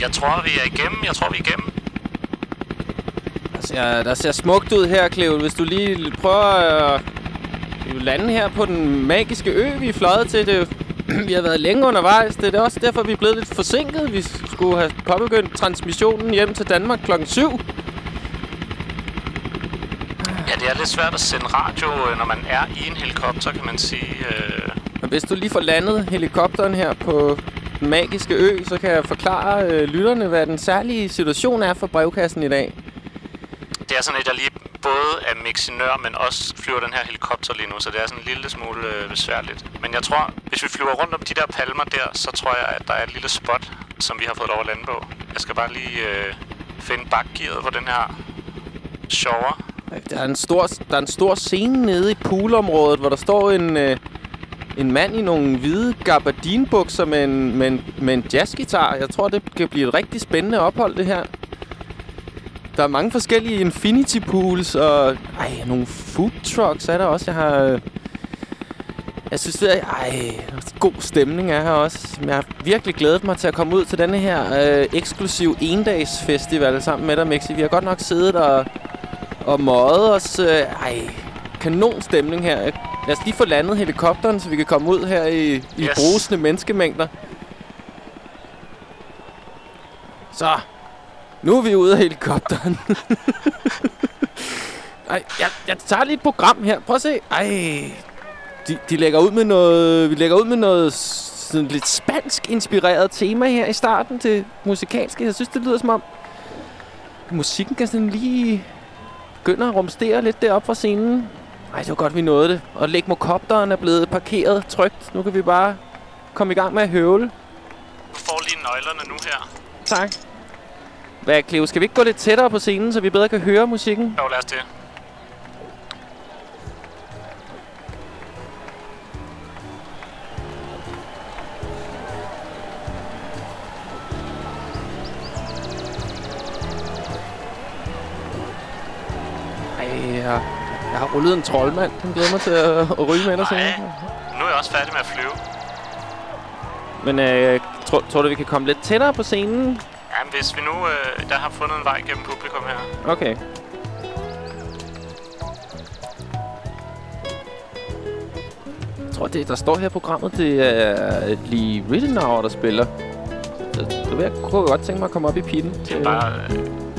Jeg tror, vi er igennem. Jeg tror, vi er igennem. Der ser, der ser smukt ud her, Cleo. Hvis du lige prøver at øh, lande her på den magiske ø, vi er fløjet til. Det, vi har været længe undervejs. Det er også derfor, vi er blevet lidt forsinket. Vi skulle have påbegyndt transmissionen hjem til Danmark klokken 7. Ja, det er lidt svært at sende radio, øh, når man er i en helikopter, kan man sige. Øh, Men hvis du lige får landet helikopteren her på den magiske ø, så kan jeg forklare øh, lytterne, hvad den særlige situation er for brevkassen i dag. det er sådan et, jeg lige både er mixinør, men også flyver den her helikopter lige nu, så det er sådan en lille smule øh, besværligt. Men jeg tror, hvis vi flyver rundt om de der palmer der, så tror jeg, at der er et lille spot, som vi har fået lov at lande på. Jeg skal bare lige øh, finde bakgearet på den her shower. Der er en stor, der er en stor scene nede i poolområdet, hvor der står en, øh, en mand i nogle hvide gabardinbukser med en, med, en, med en jazzgitar. Jeg tror, det kan blive et rigtig spændende ophold, det her. Der er mange forskellige infinity pools, og ej, nogle food trucks er der også. Jeg har... Øh, jeg synes, det er ej, god stemning er her også. Jeg har virkelig glædet mig til at komme ud til denne her øh, eksklusiv endagsfestival sammen med dig, Mixi. Vi har godt nok siddet og, og møget os. Øh, ej, kanon stemning her. Lad os lige få landet helikopteren, så vi kan komme ud her i, i Yes. brusende menneskemængder. Så, nu er vi ude af helikopteren. Ej, jeg, jeg tager lige et program her. Prøv at se. Ej, de, de lægger ud med noget, vi lægger ud med noget sådan lidt spansk inspireret tema her i starten til musikalske. Jeg synes, det lyder som om musikken kan sådan lige begynde at rumstere lidt deroppe fra scenen. Ej, det var godt, vi nåede det. Og legmokopteren er blevet parkeret trygt. Nu kan vi bare komme i gang med at høvle. Du får lige nøglerne nu her. Tak. Hvad, Cleo, skal vi ikke gå lidt tættere på scenen, så vi bedre kan høre musikken? Jo, lad os det. Ej, jeg har rullet en troldmand. Den glæder mig til at, at ryge med dig Nej, nu er jeg også færdig med at flyve. Men øh, tror, tror du, vi kan komme lidt tættere på scenen? Jamen, hvis vi nu øh, der har fundet en vej gennem publikum her. Okay. Jeg tror, det, der står her i programmet, det er Lee Rittenauer, der spiller. Så det vil jeg, kunne godt tænke mig at komme op i pitten. Det er bare... Øh,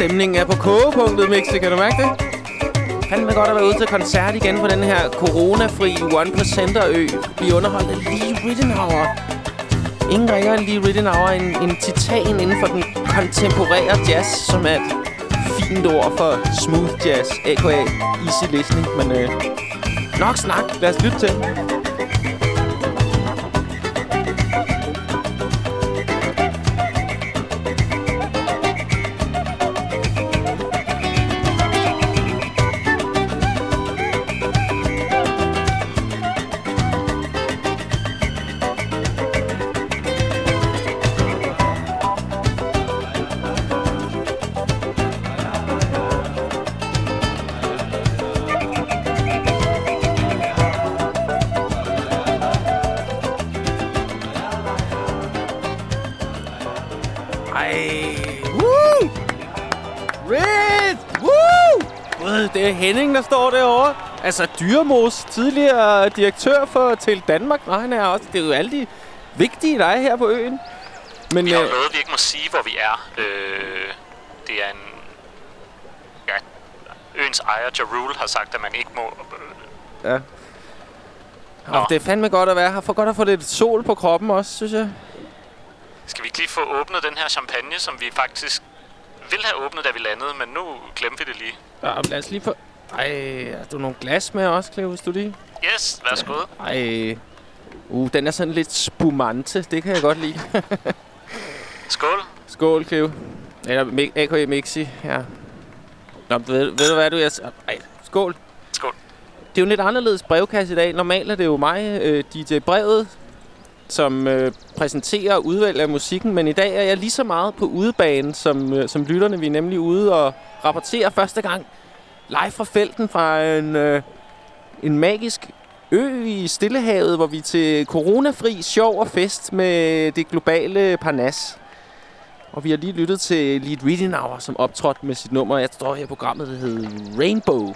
Stemningen er på kogepunktet, Mixi. Kan du mærke det? Fandme godt at være ude til koncert igen på den her coronafri 1%-ø. Vi underholdt Lee Rittenauer. Ingen ringer end Lee Rittenauer en, en titan inden for den kontemporære jazz, som er et fint ord for smooth jazz, a.k.a. easy listening. Men øh, nok snak. Lad os lytte til. Henning, der står derovre. Altså, Dyremos, tidligere direktør for til Danmark. Nej, han er også. Det er jo alle de vigtige, der er her på øen. Men, vi har jo øh, noget, vi ikke må sige, hvor vi er. Øh, det er en... Ja, øens ejer, Jarul, har sagt, at man ikke må... Øh, ja. Og det er fandme godt at være her. For godt at få lidt sol på kroppen også, synes jeg. Skal vi ikke lige få åbnet den her champagne, som vi faktisk ville have åbnet, da vi landede, men nu glemte vi det lige. Ja, lad os lige få... Ej, har du nogle glas med også, Cleo, hvis du lige? Yes, værsgo. Ej, uh, den er sådan lidt spumante. Det kan jeg godt lide. Skål. Skål, Cleo. Eller A.K.A. Mixi, ja. Nå, ved, ved du hvad, du... Jeg, ej, skål. Skål. Det er jo en lidt anderledes brevkasse i dag. Normalt er det jo mig, øh, DJ Brevet, som øh, præsenterer og udvælger musikken, men i dag er jeg lige så meget på udebane som, øh, som lytterne. Vi er nemlig ude og rapporterer første gang live fra felten fra en, øh, en magisk ø i Stillehavet, hvor vi er til coronafri sjov og fest med det globale Parnas. Og vi har lige lyttet til Lead Reading Hour, som optrådte med sit nummer. Jeg står her programmet, der hedder Rainbow.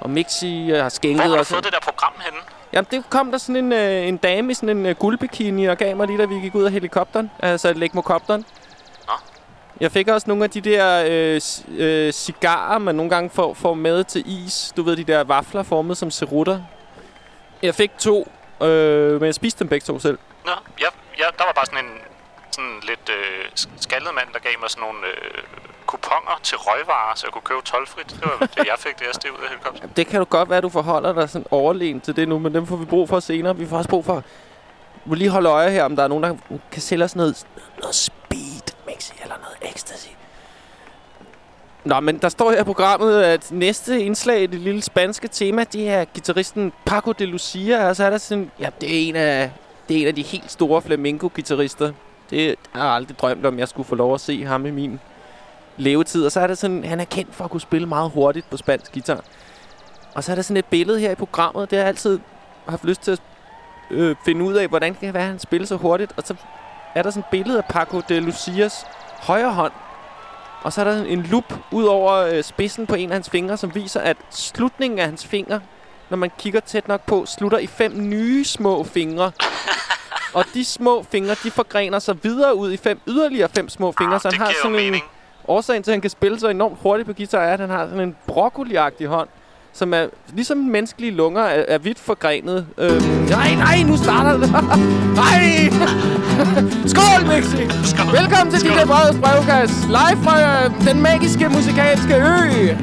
Og Mixi har skænket os... Hvor har du fået det der program henne? Jamen, det kom der sådan en, øh, en dame i sådan en øh, guldbikini og gav mig lige, da vi gik ud af helikopteren. Altså legmokopteren. Jeg fik også nogle af de der øh, øh, cigarer, man nogle gange får, får med til is. Du ved, de der vafler formet som cerutter. Jeg fik to, øh, men jeg spiste dem begge to selv. Nå, ja, ja, der var bare sådan en sådan lidt øh, skaldet mand, der gav mig sådan nogle øh, kuponer til røgvarer, så jeg kunne købe tolvfrit. Det var det, jeg fik, det jeg steg ud af helikopteren. Det kan du godt være, du forholder dig sådan overlegen til det nu, men dem får vi brug for senere. Vi får også brug for... Vi lige holde øje her, om der er nogen, der kan sælge os noget, noget mixi eller noget ecstasy. Nå, men der står her i programmet, at næste indslag i det lille spanske tema, det er gitarristen Paco de Lucia. Altså, Og så er der sådan... Ja, det er en af, det er en af de helt store flamenco-gitarrister. Det har jeg aldrig drømt om, jeg skulle få lov at se ham i min levetid. Og så er det sådan, han er kendt for at kunne spille meget hurtigt på spansk guitar. Og så er der sådan et billede her i programmet, det har jeg altid haft lyst til at øh, finde ud af, hvordan det kan være, at han spiller så hurtigt. Og så er der sådan et billede af Paco de Lucias højre hånd. Og så er der en lup ud over øh, spidsen på en af hans fingre, som viser, at slutningen af hans finger, når man kigger tæt nok på, slutter i fem nye små fingre. Og de små fingre, de forgrener sig videre ud i fem yderligere fem små fingre. Ah, så han har sådan en. Årsagen til, at han kan spille så enormt hurtigt på guitar, er, at han har sådan en broccoli hånd, som er, ligesom menneskelige lunger, er, er vidt forgrenet. Øhm, nej, nej, nu starter det. nej! Skål, Mixi! Skål. Velkommen til DJ Breds brevkast. Live fra øh, den magiske musikalske ø.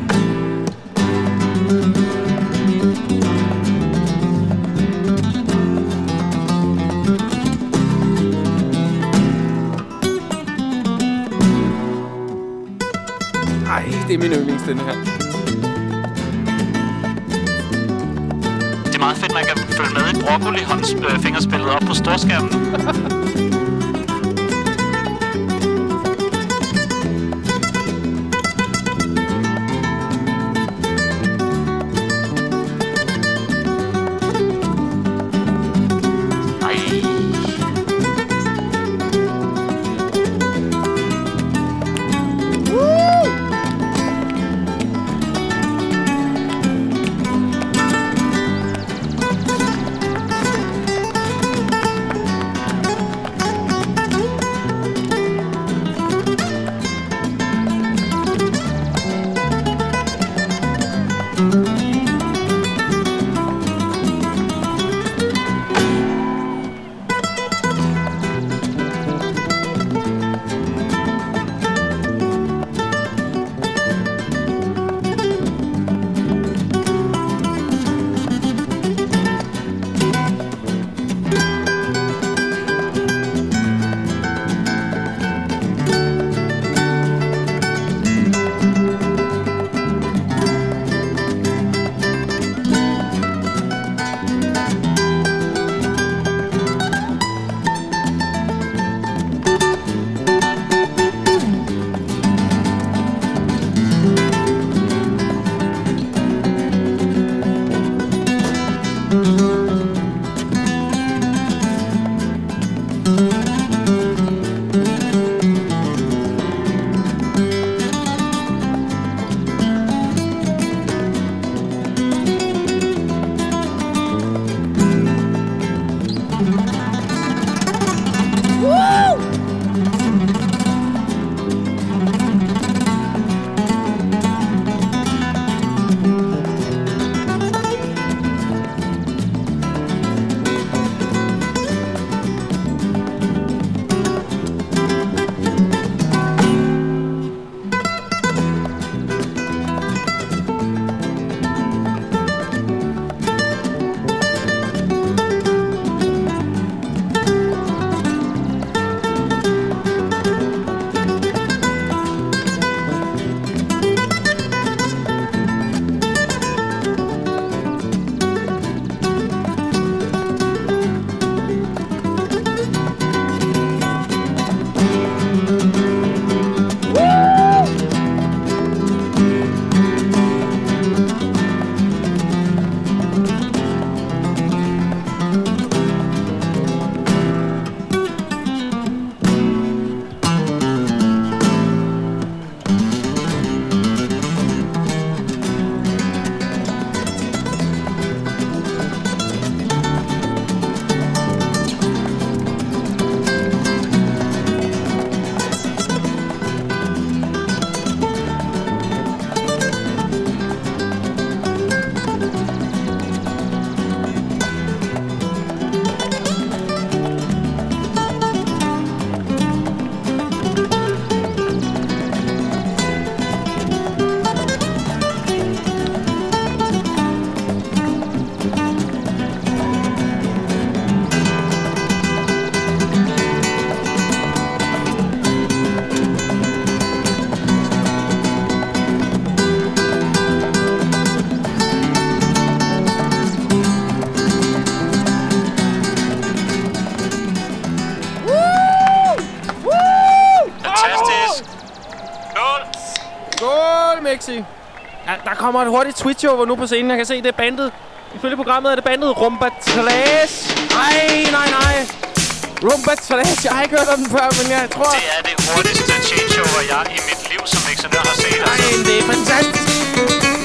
det er min yndlings, den her. Meget fedt, man kan følge med i broccoli-fingerspillet øh, op på storskærmen. kommer et hurtigt Twitch-over nu på scenen. Jeg kan se, det er bandet. Ifølge programmet er det bandet Rumba Trash. Nej, nej, nej. Rumba Trash. Jeg har ikke hørt om den før, men jeg tror... Det er det hurtigste changeover, jeg i mit liv som mixernør har set. Nej, Altså. det er fantastisk.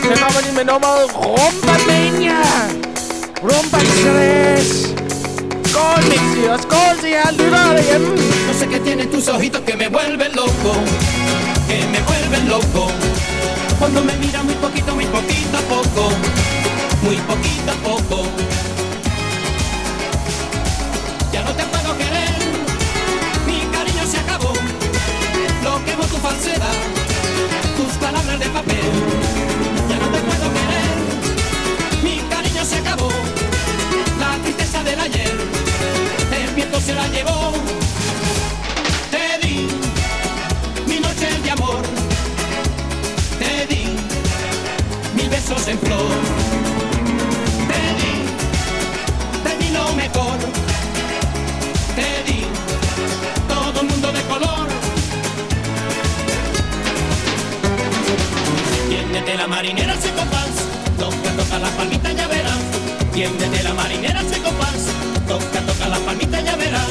Her kommer de med nummeret Rumba Mania. Rumba Trash. Skål, Mixi, og skål til jer lyttere derhjemme. No sé qué tienen tus ojitos que me vuelven loco, que me vuelven loco. Cuando me miran muy poquito, muy poquito a poco, muy poquito a poco. Ya no te puedo querer, mi cariño se acabó. Lo quemo tu falsedad, tus palabras de papel. Ya no te puedo querer, mi cariño se acabó. La tristeza del ayer, el viento se la llevó. Toca, la palmita ya verás. Tiéndete la marinera se compás. Toca, toca la palmita ya verás.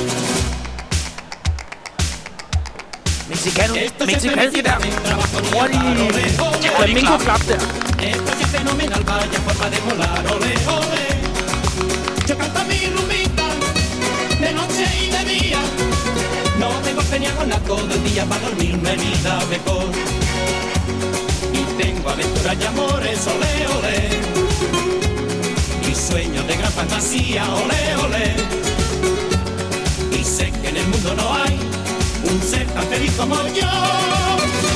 Mexicano, Esto es Mexicano, der. felicidad, trabajo klap der. Esto es fenomenal, vaya forma de volar, ole, ole. Yo canto mi rumbita, de noche y de día. No tengo peña con la todo el día para dormirme vida mejor. Tengo aventuras y amores, ole, ole. Y sueños de gran fantasía, ole. Y sé que en el mundo no hay un ser tan feliz como yo.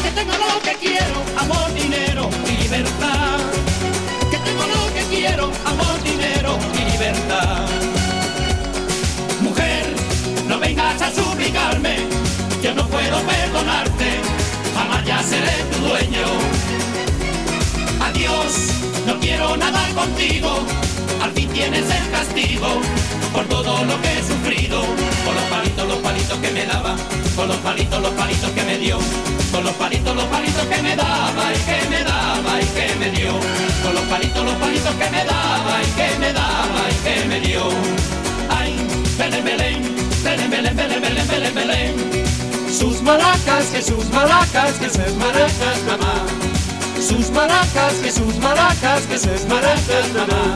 Que tengo lo que quiero, amor, dinero y libertad. Que tengo lo que quiero, amor, dinero y libertad. Mujer, no vengas a suplicarme, yo no puedo perdonarte, jamás ya seré tu dueño. No quiero nada contigo, al fin tienes el castigo por todo lo que he sufrido, con los palitos, los palitos que me daba, con los palitos, los palitos que me dio, con los palitos, los palitos que me daba y que me daba y que me dio, con los palitos, los palitos que me daba y que me daba y que me dio. Ay, Belén, Belén, Belén, Belén, Belén, Belén, Belén, Belén. Sus maracas, que sus maracas, que sus maracas, mamá. Sus maracas, que sus maracas, que sus maracas, mamá.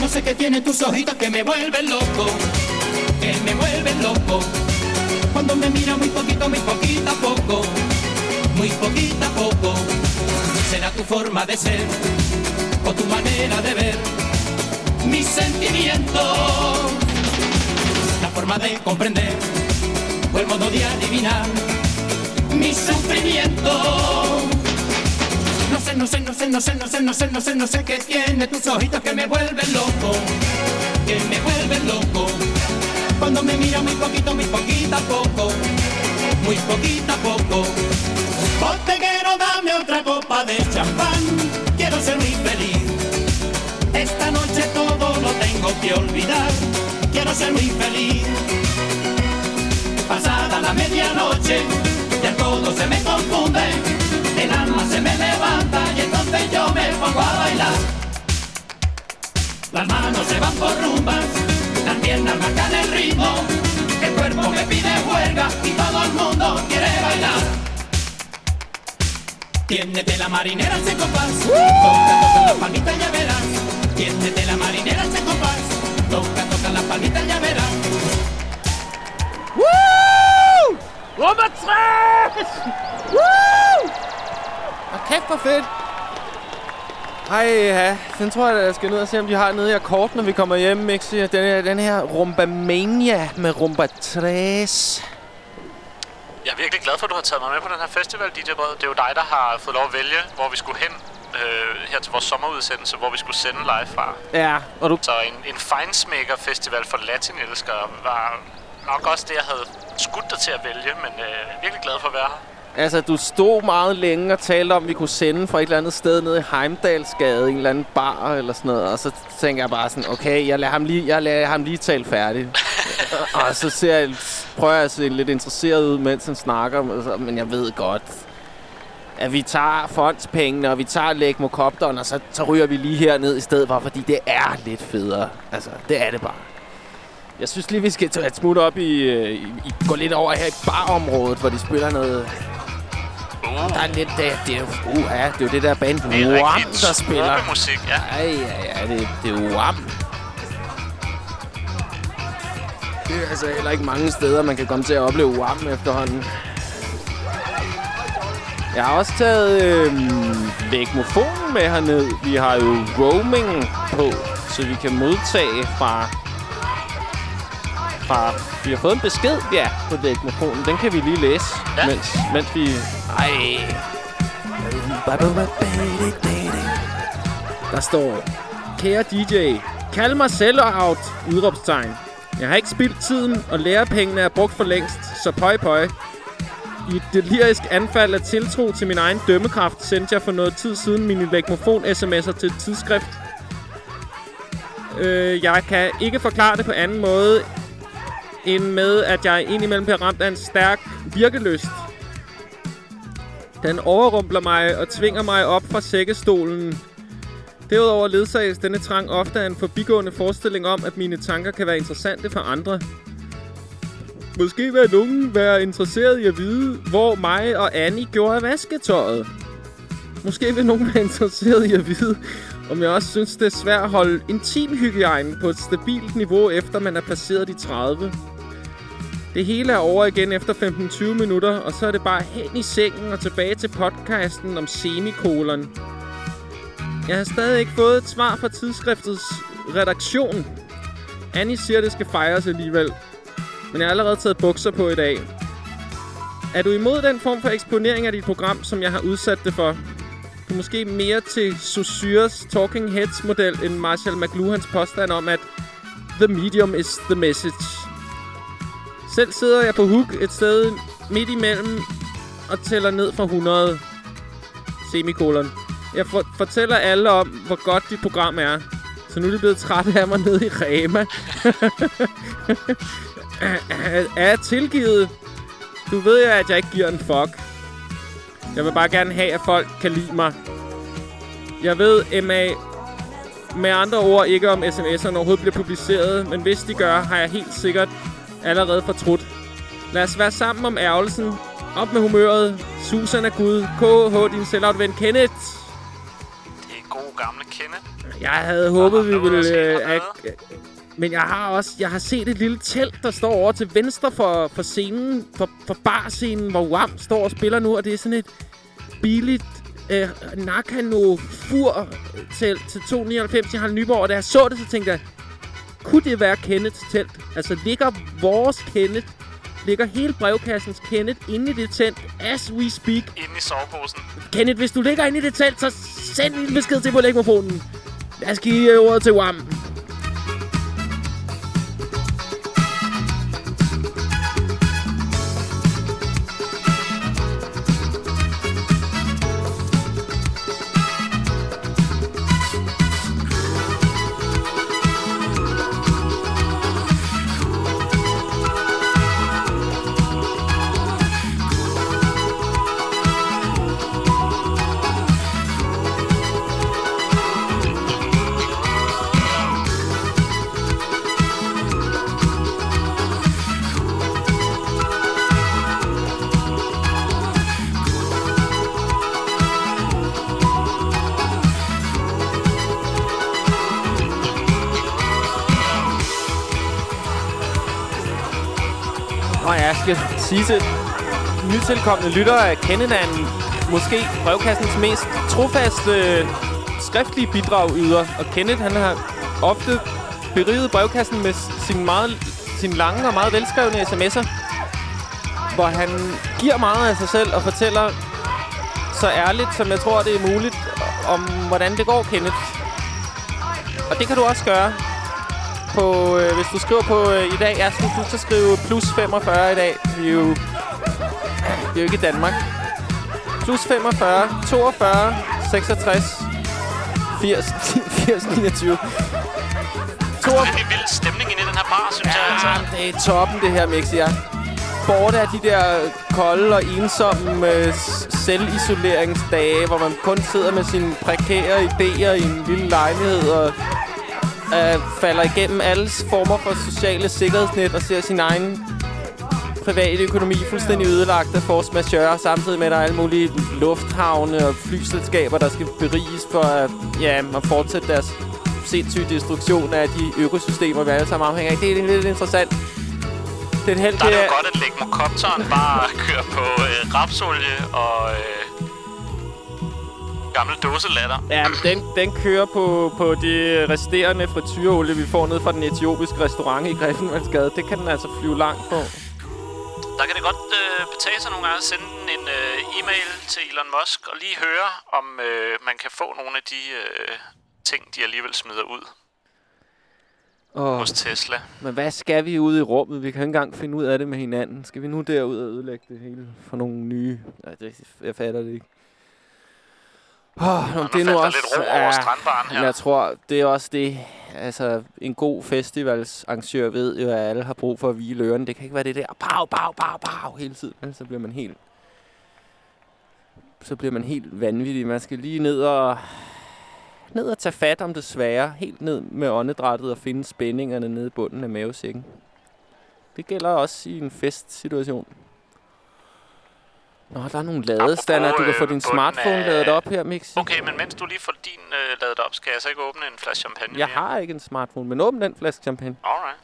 No sé qué tienen tus ojitos que me vuelven loco, que me vuelven loco. Cuando me mira muy poquito, muy poquito a poco, muy poquito a poco. Será tu forma de ser o tu manera de ver mis sentimientos. La forma de comprender o el modo de adivinar mi sufrimiento. No sé, no sé, no sé, no sé, no sé, no sé, no sé, no sé qué tiene tus ojitos que me vuelven loco, que me vuelven loco. Cuando me mira muy poquito, muy poquito a poco, muy poquito a poco. Boteguero, dame otra copa de champán, quiero ser muy feliz. Esta noche todo lo tengo que olvidar, quiero ser muy feliz. Pasada la medianoche, ya todo se me confunde, el alma se me levanta y entonces yo me pongo a bailar. Las manos se van por rumbas, las piernas marcan el ritmo, el cuerpo me pide huelga y todo el mundo quiere bailar. Tiéndete la marinera se compás, toca, toca la palmita ya verás. Tiéndete la marinera se compás, toca, toca la palmita ya verás. Woo! Rumba Trash! Woo! Og kæft hvor fedt. Ej, ja. Den tror jeg, jeg skal ned og se, om de har nede i akkord, når vi kommer hjem, Mixi. Den her, den her Rumba Mania med Rumba Trash. Jeg er virkelig glad for, at du har taget mig med på den her festival, DJ Brød. Det er jo dig, der har fået lov at vælge, hvor vi skulle hen øh, her til vores sommerudsendelse, hvor vi skulle sende live fra. Ja, og du... Så en, en Feinsmaker Festival for latinelskere var nok også det, jeg havde skudt dig til at vælge, men øh, virkelig glad for at være her. Altså, du stod meget længe og talte om, at vi kunne sende fra et eller andet sted nede i Heimdalsgade, en eller anden bar eller sådan noget. Og så tænker jeg bare sådan, okay, jeg lader ham lige, jeg lader ham lige tale færdigt. og så ser jeg, prøver jeg at se lidt interesseret ud, mens han snakker. Men jeg ved godt, at vi tager fondspengene, og vi tager lægmokopteren, og så, så ryger vi lige herned i stedet for, fordi det er lidt federe. Altså, det er det bare. Jeg synes lige, vi skal tage et smut op i, øh, i, i gå lidt over her i barområdet, hvor de spiller noget... Der er lidt... Det, det er jo, uh, ja, det er jo det der band Wham, der spiller. musik, ja. Ej, ja, ja, det, det er Wham. Det er altså heller ikke mange steder, man kan komme til at opleve Wham efterhånden. Jeg har også taget øh, lægmofonen med herned. Vi har jo roaming på, så vi kan modtage fra... fra vi har fået en besked, ja, på lægmofonen. Den kan vi lige læse, Ja. mens, mens vi... Ej. Der står, kære DJ, kald mig sellout, udråbstegn. Jeg har ikke spildt tiden, og lærepengene er brugt for længst, så pøj pøj. I et delirisk anfald af tiltro til min egen dømmekraft, sendte jeg for noget tid siden mine legmofon-sms'er til et tidsskrift. Øh, jeg kan ikke forklare det på anden måde, end med, at jeg indimellem bliver ramt af en stærk virkelyst. Den overrumpler mig og tvinger mig op fra sækkestolen. Derudover ledsages denne trang ofte af en forbigående forestilling om, at mine tanker kan være interessante for andre. Måske vil nogen være interesseret i at vide, hvor mig og Annie gjorde af vasketøjet. Måske vil nogen være interesseret i at vide, om jeg også synes, det er svært at holde intimhygiejne på et stabilt niveau, efter man er passeret de 30. Det hele er over igen efter 15-20 minutter, og så er det bare hen i sengen og tilbage til podcasten om semikolon. Jeg har stadig ikke fået et svar fra tidsskriftets redaktion. Annie siger, det skal fejres alligevel. Men jeg har allerede taget bukser på i dag. Er du imod den form for eksponering af dit program, som jeg har udsat det for? Du er måske mere til Saussures Talking Heads model end Marshall McLuhans påstand om, at The medium is the message. Selv sidder jeg på hook et sted midt imellem og tæller ned fra 100. Semikolon. Jeg for- fortæller alle om, hvor godt dit program er. Så nu er de blevet trætte af mig nede i Rema. er, tilgivet? Du ved jo, at jeg ikke giver en fuck. Jeg vil bare gerne have, at folk kan lide mig. Jeg ved, MA med andre ord ikke om sms'erne overhovedet bliver publiceret, men hvis de gør, har jeg helt sikkert allerede fortrudt. Lad os være sammen om ærgelsen. Op med humøret. Susan er Gud. KH, din ven Kenneth. Det er god gamle Kenneth. Jeg havde håbet, vi ville... Øh, men jeg har også jeg har set et lille telt, der står over til venstre for, for scenen, for, for barscenen, hvor Wham står og spiller nu, og det er sådan et billigt øh, Nakano fur telt til 299 i Harald Nyborg, og da jeg så det, så tænkte jeg, kunne det være Kenneths telt? Altså, ligger vores Kenneth, ligger hele brevkassens Kenneth inde i det telt, as we speak? Inde i soveposen. Kenneth, hvis du ligger inde i det telt, så send en besked til på lægmofonen. Lad os give ordet til Wham. Sisse. nytilkommende lyttere, af Kennedan, måske brevkassens mest trofaste øh, skriftlige bidrag yder. Og Kenneth, han har ofte beriget brevkassen med sin meget sin lange og meget velskrevne sms'er, hvor han giver meget af sig selv og fortæller så ærligt, som jeg tror, det er muligt, om hvordan det går, Kenneth. Og det kan du også gøre på, øh, hvis du skriver på øh, i dag. ja, så skal du skrive plus 45 i dag. Vi er jo, vi er jo ikke i Danmark. plus 45, 42, 66, 80, 80, 29. 22. Det er en vild stemning inde i den her bar, synes ja, jeg. Altså. det er toppen, det her, Mixi. Ja. Borte af de der kolde og ensomme øh, selvisoleringsdage, hvor man kun sidder med sine prekære idéer i en lille lejlighed og øh, falder igennem alle former for sociale sikkerhedsnet og ser sin egen private økonomi fuldstændig ødelagt af force majeure, samtidig med, at der er alle mulige lufthavne og flyselskaber, der skal beriges for at, ja, at fortsætte deres sindssyge destruktion af de økosystemer, vi alle sammen afhænger af. Det er lidt interessant. Det er, helt, der er det jo godt, at Legmokopteren bare kører på øh, rapsolie og øh, gammel dåselatter. Ja, den, den kører på, på de resterende frityreolie, vi får ned fra den etiopiske restaurant i Griffenvaldsgade. Det kan den altså flyve langt på. Der kan det godt øh, betale sig nogle gange at sende en øh, e-mail til Elon Musk og lige høre, om øh, man kan få nogle af de øh, ting, de alligevel smider ud oh, hos Tesla. Men hvad skal vi ud i rummet? Vi kan ikke engang finde ud af det med hinanden. Skal vi nu derud og ødelægge det hele for nogle nye? Nej, det, jeg fatter det ikke. Oh, Nå, det er nu også, lidt ro over strandbaren her. Jeg tror, det er også det. Altså, en god festivalsarrangør ved jo, at alle har brug for at hvile ørerne. Det kan ikke være det der, pow, pow, pow, pow, hele tiden. Så bliver man helt... Så bliver man helt vanvittig. Man skal lige ned og... Ned og tage fat om det svære. Helt ned med åndedrættet og finde spændingerne nede i bunden af mavesækken. Det gælder også i en festsituation. Nå, der er nogle ladestander. Du kan få din smartphone af... ladet op her, Mix. Okay, men mens du lige får din øh, ladet op, skal jeg så ikke åbne en flaske champagne Jeg mere? har ikke en smartphone, men åbn den flaske champagne. Alright.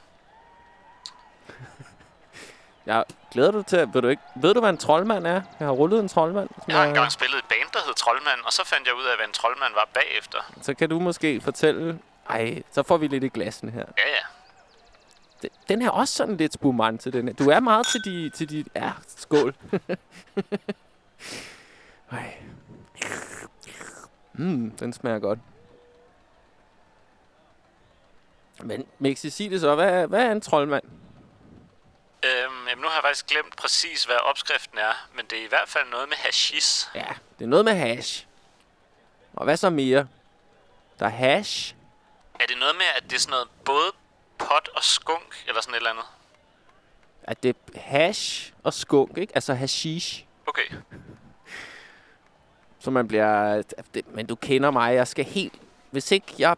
Jeg glæder du til ved du ikke, ved du, hvad en troldmand er? Jeg har rullet en troldmand. Jeg har engang spillet et band, der hed Troldmand, og så fandt jeg ud af, hvad en troldmand var bagefter. Så kan du måske fortælle... Ej, så får vi lidt i glassen her. Ja, ja den er også sådan lidt spumante, den her. Du er meget til de... Til de ja, skål. Ej. Mm, den smager godt. Men Mixi, sig det så. Hvad, hvad er en troldmand? Øhm, jamen, nu har jeg faktisk glemt præcis, hvad opskriften er. Men det er i hvert fald noget med hashis. Ja, det er noget med hash. Og hvad så mere? Der er hash. Er det noget med, at det er sådan noget både pot og skunk, eller sådan et eller andet? At det er hash og skunk, ikke? Altså hashish. Okay. Så man bliver... Det, men du kender mig, jeg skal helt... Hvis ikke jeg,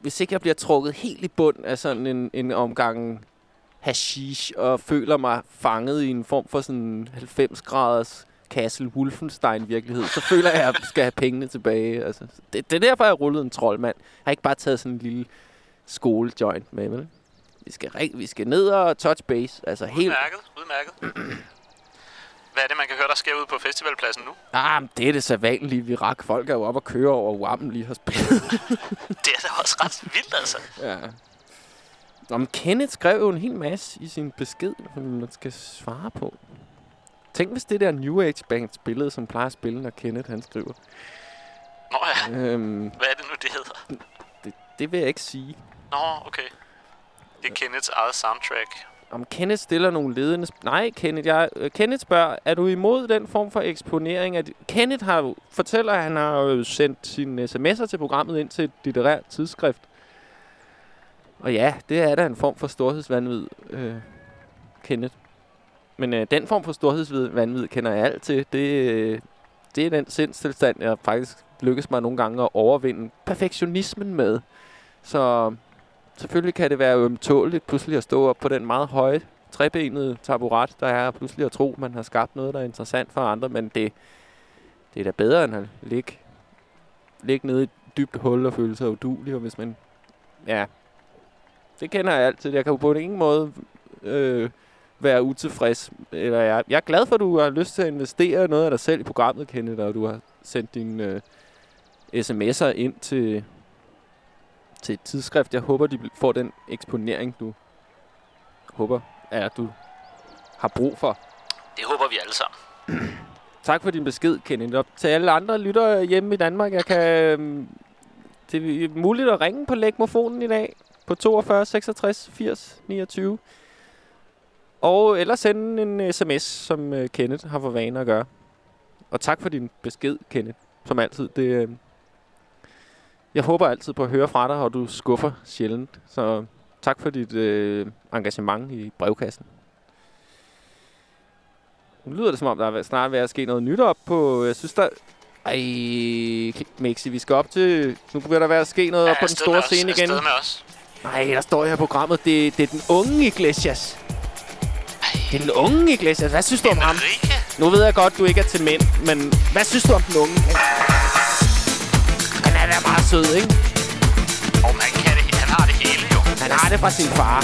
hvis ikke jeg bliver trukket helt i bund af sådan en, en omgang hashish, og føler mig fanget i en form for sådan 90 graders Castle Wolfenstein virkelighed, så føler jeg, at jeg skal have pengene tilbage. Altså, det, det er derfor, jeg rullede en troldmand. Jeg har ikke bare taget sådan en lille skolejoint med, vel? Vi skal, vi skal ned og touch base. Altså udmærket, helt... udmærket. Hvad er det, man kan høre, der sker ude på festivalpladsen nu? Ah, det er det vi rak. Folk er jo oppe og køre over Wham lige har spillet. det er da også ret vildt, altså. Ja. Om Kenneth skrev jo en hel masse i sin besked, som man skal svare på. Tænk, hvis det der New Age Band spillede, som plejer at spille, når Kenneth han skriver. Nå ja. Øhm, Hvad er det nu, det hedder? Det, vil jeg ikke sige. Nå, okay. Det er Kenneths eget soundtrack. Om Kenneth stiller nogle ledende... Nej, Kenneth, jeg, uh, Kenneth spørger, er du imod den form for eksponering? At Kenneth har, fortæller, at han har jo sendt sine sms'er til programmet ind til et litterært tidsskrift. Og ja, det er da en form for storhedsvandvid, uh, Kenneth. Men uh, den form for storhedsvandvid kender jeg alt til. Det, uh, det er den sindstilstand, jeg faktisk lykkes mig nogle gange at overvinde perfektionismen med. Så selvfølgelig kan det være ømtåligt pludselig at stå op på den meget høje trebenede taburet, der er pludselig at tro, at man har skabt noget, der er interessant for andre, men det, det er da bedre end at ligge, ligge nede i et dybt hul og føle sig udulig, og hvis man, ja, det kender jeg altid. Jeg kan jo på ingen måde øh, være utilfreds. Eller jeg, jeg er glad for, at du har lyst til at investere noget af dig selv i programmet, Kenneth, og du har sendt dine øh, sms'er ind til, til et tidsskrift. Jeg håber, de får den eksponering, du håber, at du har brug for. Det håber vi alle sammen. tak for din besked, Kenneth. Og til alle andre lytter hjemme i Danmark, jeg kan... Øhm, det er muligt at ringe på lægmofonen i dag på 42 66 80 29. Og eller sende en sms, som uh, Kenneth har for vane at gøre. og tak for din besked, Kenneth. Som altid. Det, øh, jeg håber altid på at høre fra dig, og du skuffer sjældent. Så tak for dit øh, engagement i brevkassen. Nu lyder det som om, der er snart ved at ske noget nyt op på... Jeg synes, der... Ej, Mixi, vi skal op til... Nu begynder der være at ske noget Er op på den store scene igen. afsted med os. Nej, der står her i programmet. Det, det er den unge Iglesias. Det er den unge Iglesias. Hvad synes du om ham? Enrique? Nu ved jeg godt, du ikke er til mænd, men hvad synes du om den unge? Han er meget sød, ikke? Og man kan det, han har det hele jo. Han har det fra sin far.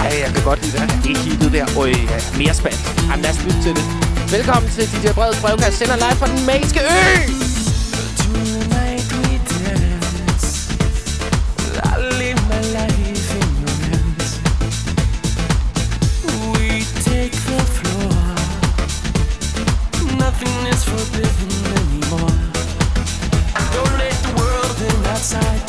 Ej, jeg kan godt lide det. Det er hittet der. Øj, ja, mere spændt. Jamen, lad os lytte til det. Velkommen til DJ Breds brevkast. Sender live fra den magiske ø! Tonight we dance. I live my life in your hands. We take the floor. Nothing is forbidden outside.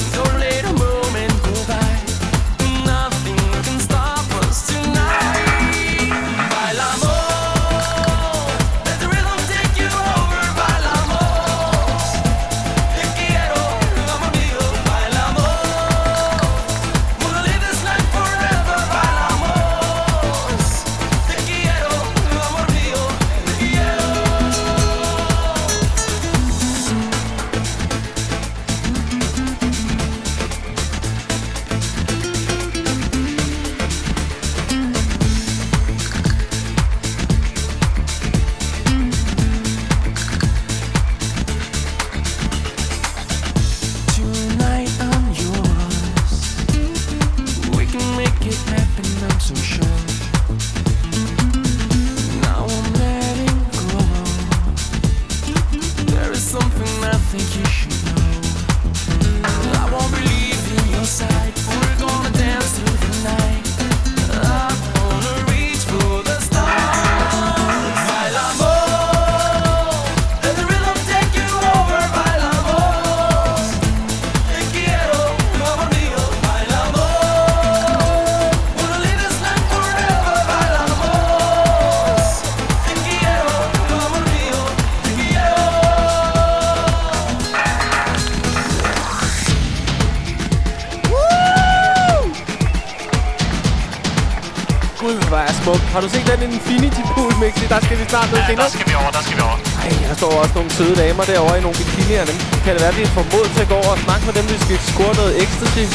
Vi snart ned Ja, der skal vi over, der skal vi over. Ej, der står også nogle søde damer derovre i nogle bikinier. Dem kan det være, at vi får mod til at gå over og snakke med dem, hvis vi skal score noget ecstasy.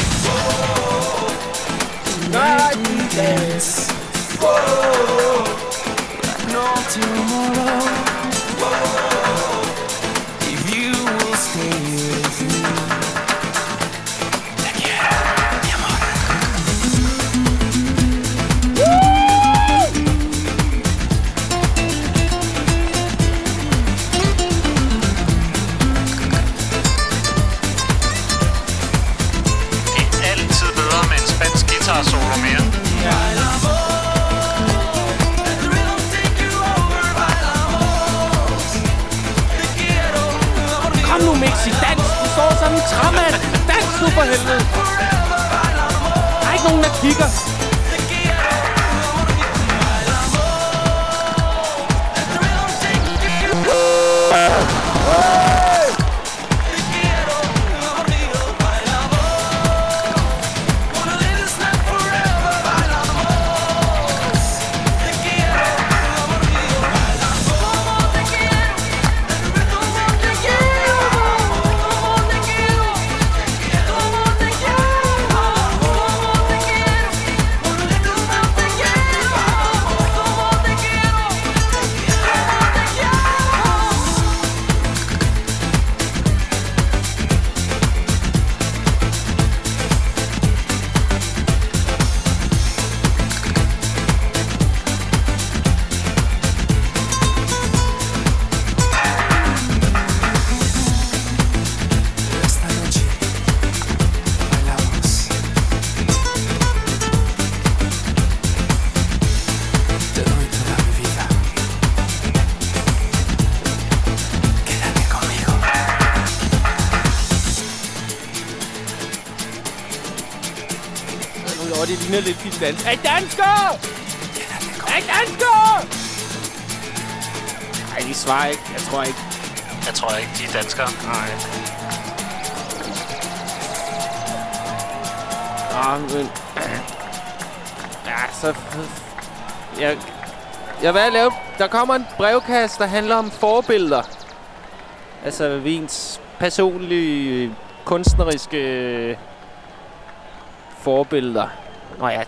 We dance. No tomorrow. If over, det ligner lidt dit dans. Hey, dansker! Hey, dansker! Nej, de svarer ikke. Jeg tror ikke. Jeg tror ikke, de er danskere. Nej. Nå, men... Ja, så... Jeg, jeg vil lave... Der kommer en brevkast, der handler om forbilleder. Altså, ens personlige, kunstneriske forbilleder. Nå ja,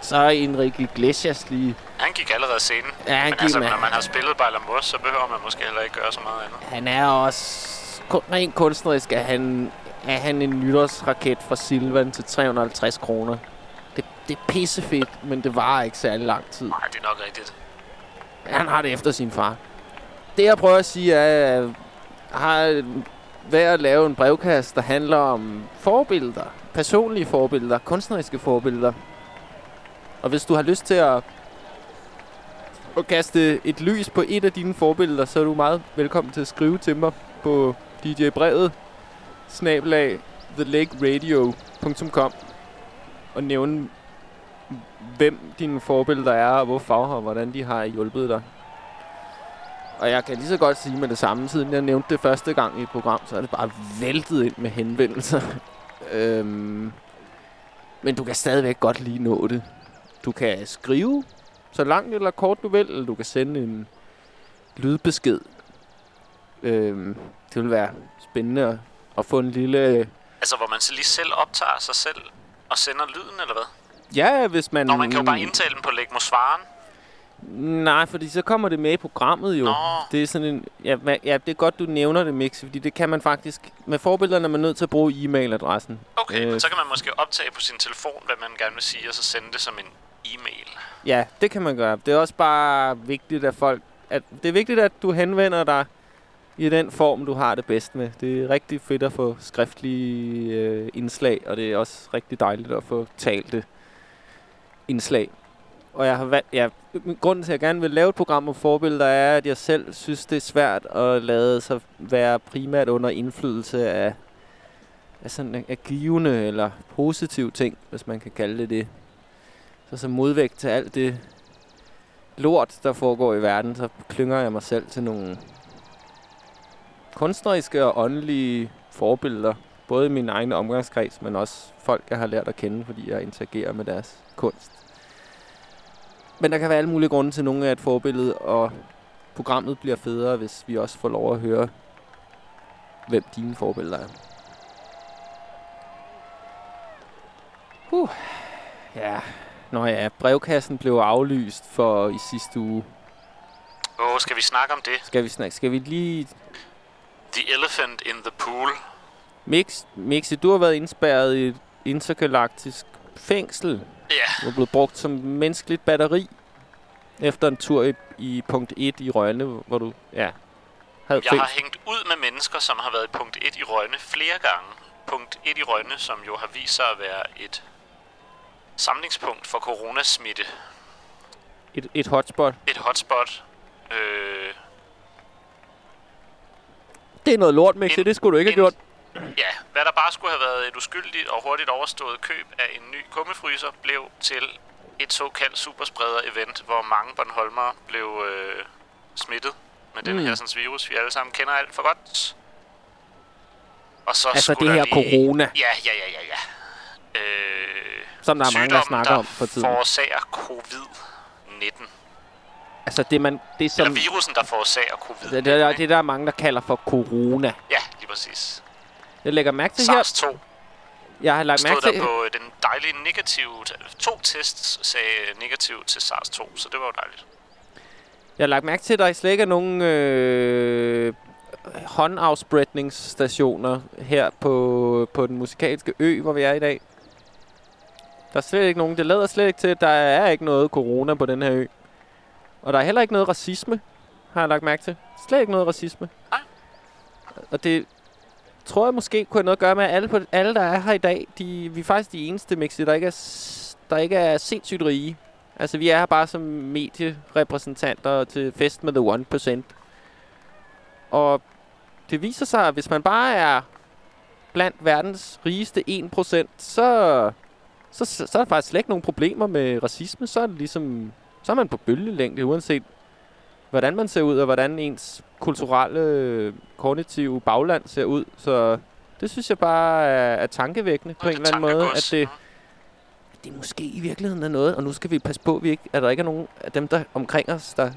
så er Enrique Iglesias lige... Han gik allerede scenen. Ja, han Men gik altså, med. når man har spillet Bejler så behøver man måske heller ikke gøre så meget andet. Han er også... Rent kunstnerisk er han, er han en nytårsraket fra Silvan til 350 kroner. Det, det er pissefedt, men det varer ikke særlig lang tid. Nej, det er nok rigtigt. Han har det efter sin far. Det jeg prøver at sige er, at har været at lave en brevkast, der handler om forbilleder. Personlige forbilleder, kunstneriske forbilleder. Og hvis du har lyst til at, at kaste et lys på et af dine forbilleder, så er du meget velkommen til at skrive til mig på DJ Brevet, snabelag, thelakeradio.com og nævne, hvem dine forbilleder er, og hvorfor, og hvordan de har hjulpet dig. Og jeg kan lige så godt sige med det samme, siden jeg nævnte det første gang i et program, så er det bare væltet ind med henvendelser. øhm, men du kan stadigvæk godt lige nå det. Du kan skrive så langt eller kort du vil, eller du kan sende en lydbesked. Øhm, det vil være spændende at, at få en lille... Altså, hvor man så lige selv optager sig selv og sender lyden, eller hvad? Ja, hvis man... Nå, man kan jo bare indtale den på Lægmosvaren. Nej, fordi så kommer det med i programmet jo. Nå. Det er sådan en... Ja, ja, det er godt, du nævner det, Mix, fordi det kan man faktisk... Med forbillederne er man nødt til at bruge e-mailadressen. Okay, Øh. men så kan man måske optage på sin telefon, hvad man gerne vil sige, og så sende det som en e-mail. Ja, det kan man gøre. Det er også bare vigtigt, at folk... At, det er vigtigt, at du henvender dig i den form, du har det bedst med. Det er rigtig fedt at få skriftlige øh, indslag, og det er også rigtig dejligt at få talte indslag. Og jeg har valgt, ja, grunden til, at jeg gerne vil lave et program om forbilleder, er, at jeg selv synes, det er svært at lade sig være primært under indflydelse af, af, sådan, af givende eller positive ting, hvis man kan kalde det det. Så som modvægt til alt det lort, der foregår i verden, så klynger jeg mig selv til nogle kunstneriske og åndelige forbilleder. Både i min egen omgangskreds, men også folk, jeg har lært at kende, fordi jeg interagerer med deres kunst. Men der kan være alle mulige grunde til, at nogle af et forbillede, og programmet bliver federe, hvis vi også får lov at høre, hvem dine forbilleder er. Huh. Ja, Nå ja, brevkassen blev aflyst for i sidste uge. Åh, skal vi snakke om det? Skal vi snakke? Skal vi lige... The Elephant in the Pool. Mix, Mixi, du har været indspærret i et intergalaktisk fængsel. Ja, Du er blevet brugt som menneskeligt batteri efter en tur i, i punkt 1 i Rønne, hvor du ja, havde jeg har fængsel. hængt ud med mennesker, som har været i punkt 1 i Rønne flere gange. Punkt 1 i Rønne, som jo har vist sig at være et samlingspunkt for coronasmitte. Et, et hotspot. Et hotspot. Øh, Det er noget lort, Mixi. En- Det skulle du ikke have en- gjort. Ja, hvad der bare skulle have været et uskyldigt og hurtigt overstået køb af en ny kummefryser, blev til et såkaldt superspreder-event, hvor mange Bornholmere blev øh, smittet med den Mm. her sådan, virus, vi alle sammen kender alt for godt. Og så Altså det her lige... corona, Ja, ja, ja, ja, ja. Øh, som der er mange, der snakker om for tiden. forårsager covid-19. Altså det, man, det Eller som... virusen, der forårsager covid-19. Det, det, er- det er der mange, der kalder for corona. Ja, lige præcis. Jeg lægger mærke til her... SARS-2 Jeg har lagt stod mærke der til... på den dejlige negative... To tests sagde negativ til SARS-2, så det var jo dejligt. Jeg har lagt mærke til, at der slet ikke er nogen øh, håndafspredningsstationer her på, på den musikalske ø, hvor vi er i dag. Der er slet ikke nogen. Det lader slet ikke til, at der er ikke noget corona på den her ø. Og der er heller ikke noget racisme, har jeg lagt mærke til. Slet ikke noget racisme. Nej. Og det tror jeg måske kunne have noget at gøre med, at alle, på, alle der er her i dag, de, vi er faktisk de eneste, Mixi, der ikke er, der ikke er sindssygt rige. Altså, vi er her bare som medierepræsentanter til fest med The 1%. Og det viser sig, at hvis man bare er blandt verdens rigeste 1%, så, så, så, så er der faktisk slet ikke nogen problemer med racisme. Så er det ligesom, så er man på bølgelængde, uanset hvordan man ser ud, og hvordan ens kulturelle, kognitive bagland ser ud. Så det synes jeg bare er, er tankevækkende på en eller anden måde, at det, det måske i virkeligheden er noget, og nu skal vi passe på, at, vi ikke, at der ikke er nogen af dem, der omkring os, der...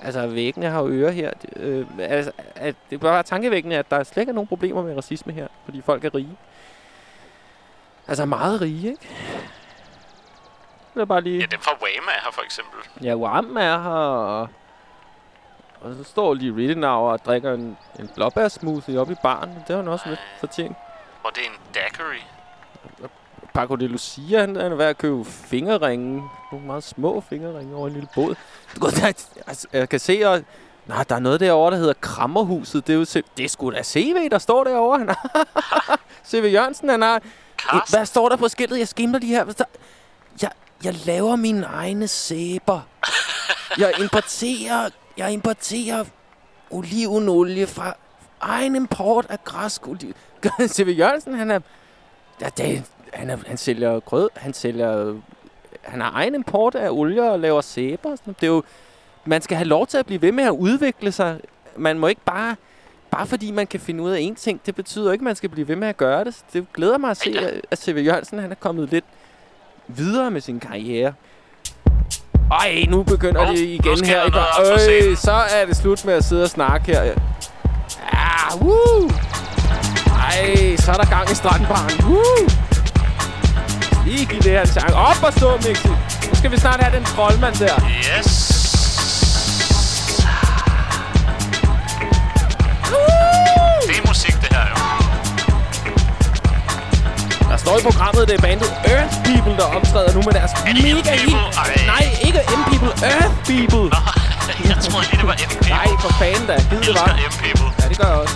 Altså, væggene har jo ører her. Det, øh, altså, at det er bare tankevækkende, at der slet ikke er nogen problemer med racisme her, fordi folk er rige. Altså, meget rige, ikke? Det er bare lige... Ja, dem fra Wham er her for eksempel. Ja, Wham er her, og, og så står lige Riddenauer og drikker en, en blåbærsmoothie oppe i baren. Det har han også lidt fortjent. Og det er en daiquiri. Paco de Lucia, han, han er ved at købe fingerringe. Nogle meget små fingerringe over en lille båd. Du kan, der, altså, jeg kan se, og, nej, der er noget derovre, der hedder Krammerhuset. Det er, jo, det er sgu da CV, der står derovre. CV Jørgensen, han har... Karsten. Hvad står der på skiltet? Jeg skimler de her. Hvad står- Jeg, jeg laver mine egne sæber. Jeg importerer, jeg importerer olivenolie fra egen import af græsk oliv. C.V. Jørgensen, han er... Ja, det, han, er, han sælger grød, han sælger... Han har egen import af olie og laver sæber. Det er jo... Man skal have lov til at blive ved med at udvikle sig. Man må ikke bare... Bare fordi man kan finde ud af én ting, det betyder ikke, at man skal blive ved med at gøre det. Det glæder mig at se, at- C.V. Jørgensen han er kommet lidt videre med sin karriere. Ej, nu begynder Hov, det igen her. Ikke? Øj, så er det slut med at sidde og snakke her. Ja, woo! Ej, så er der gang i strandbaren. Woo! Lige give det her en chance. Op og stå, Mixi. Nu skal vi snart have den troldmand der. Yes. Det er musik, det her jo. Der står i programmet, det er bandet Earth People, der optræder nu med deres Er mega hit. Nej, ikke M People, Earth People. Nå, jeg troede lige, det var M People. Nej, for fanden da. Gid det var. elsker M People. Ja, det gør jeg også.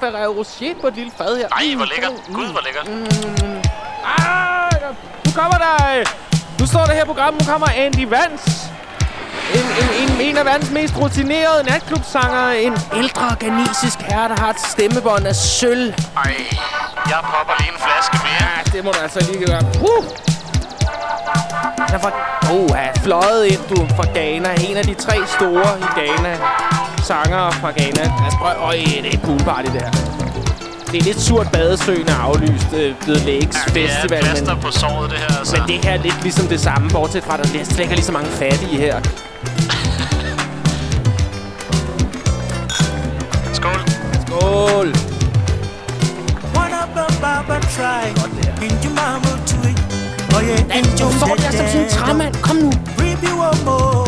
Ferrero Rocher på et lille fad her. Ej, hvor Mm, lækkert. mm, Gud, hvor lækkert. Ah, ja. nu kommer der... øh, Nu står der her i programmet, nu kommer Andy Vance. En, en, en, en af verdens mest rutinerede natklubsanger. En ældre ghanesisk herre, der har et stemmebånd af sølv. Ej, jeg popper lige en flaske mere. Ja, det må du altså lige gøre. Uh! Han er fra... Oh, fløjet ind, du, fra Ghana. En af de tre store i Ghana. Sanger fra Ghana. Altså, prøv... Øj, det er et poolparty, det her. Det er lidt surt badesøen er aflyst øh, ved Lakes Ja, det er Festival, men... på såret, det her, altså. Men det her er lidt ligesom det samme, bortset fra, at der slet ikke er lige så mange fattige her. Skål. Skål! Wanna baba try in Jumamo to it. Oh yeah, in Du står der som sådan en træmand. Kom nu. Review of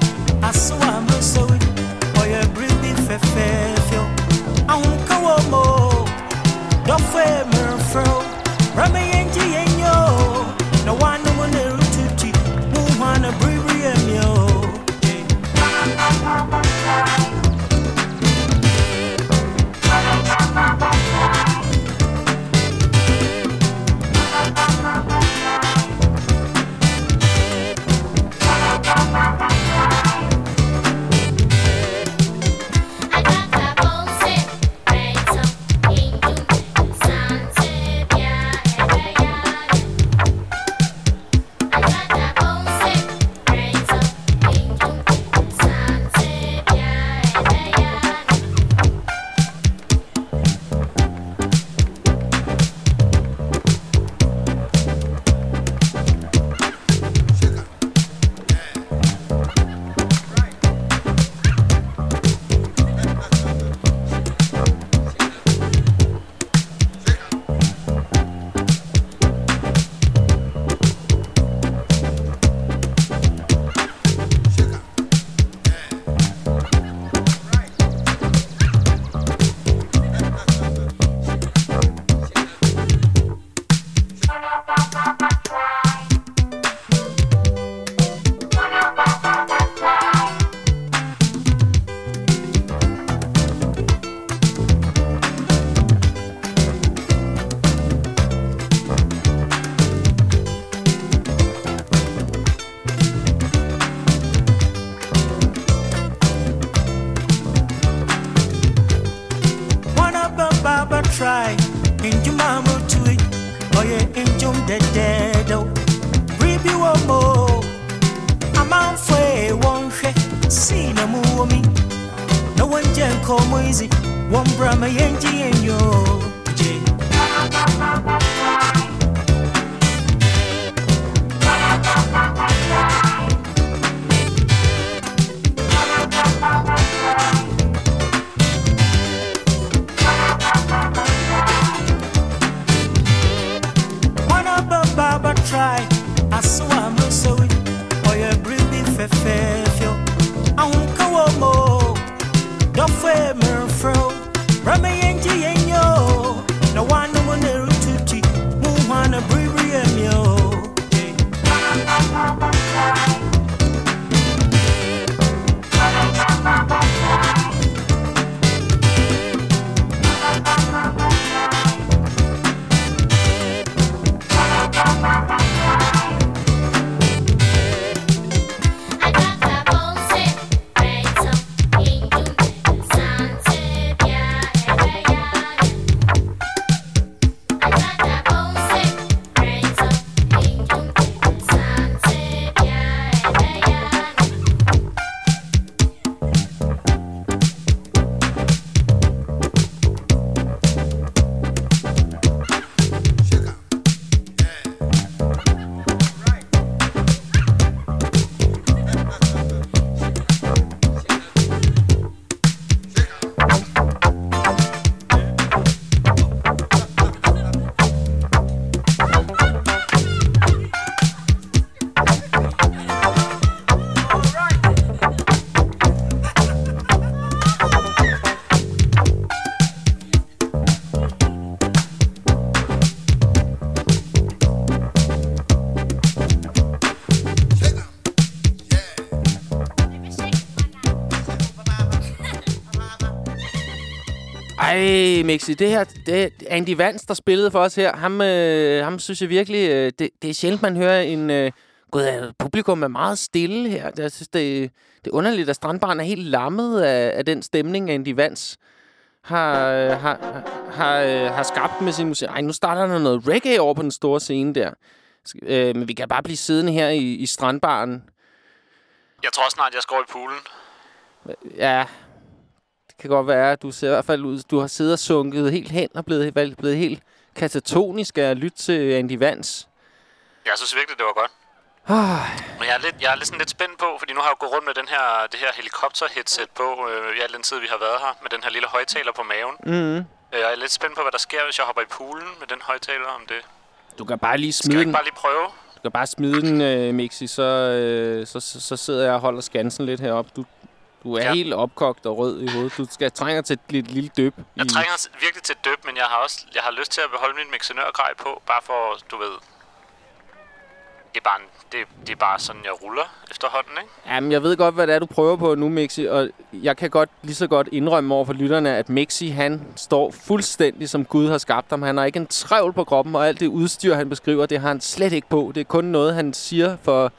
Mixi, det her, det Andy Vance, der spillede for os her. Ham, øh, ham synes jeg virkelig, øh, det, det er sjældent, man hører en... Øh, Gud, publikum er meget stille her. Jeg synes, det, det er underligt, at Strandbaren er helt lammet af, af den stemning, Andy Vance har, øh, har, har, øh, har skabt med sin musik. Ej, nu starter der noget reggae over på den store scene der. Øh, men vi kan bare blive siddende her i, i Strandbaren. Jeg tror snart, jeg skal over i poolen. Ja, kan godt være. Du ser i hvert fald ud. Du har siddet og sunket helt hen og blevet, blevet, helt katatonisk af at lytte til Andy Vance. Jeg synes virkelig, det var godt. Ah, Men jeg er, lidt, jeg er lidt, sådan lidt spændt på, fordi nu har jeg jo gået rundt med den her, det her helikopter-headset på øh, i al den tid, vi har været her, med den her lille højtaler på maven. mm. Jeg er lidt spændt på, hvad der sker, hvis jeg hopper i poolen med den højtaler om det. Du kan bare lige Skal smide jeg den. ikke bare lige prøve? Du kan bare smide den, øh, Mixi, så, øh, så, så, så sidder jeg og holder skansen lidt heroppe. Du, du er ja. Helt opkogt og rød i hovedet. Du skal trænger til et lille, lille døb. Jeg i- trænger virkelig til døb, men jeg har også jeg har lyst til at beholde min mixenørgrej på, bare for, du ved... Det er bare, en, det, det er bare sådan, jeg ruller efterhånden, ikke? Jamen, jeg ved godt, hvad det er, du prøver på nu, Mixi, og jeg kan godt lige så godt indrømme over for lytterne, at Mixi, han står fuldstændig som Gud har skabt ham. Han har ikke en trævl på kroppen, og alt det udstyr, han beskriver, det har han slet ikke på. Det er kun noget, han siger for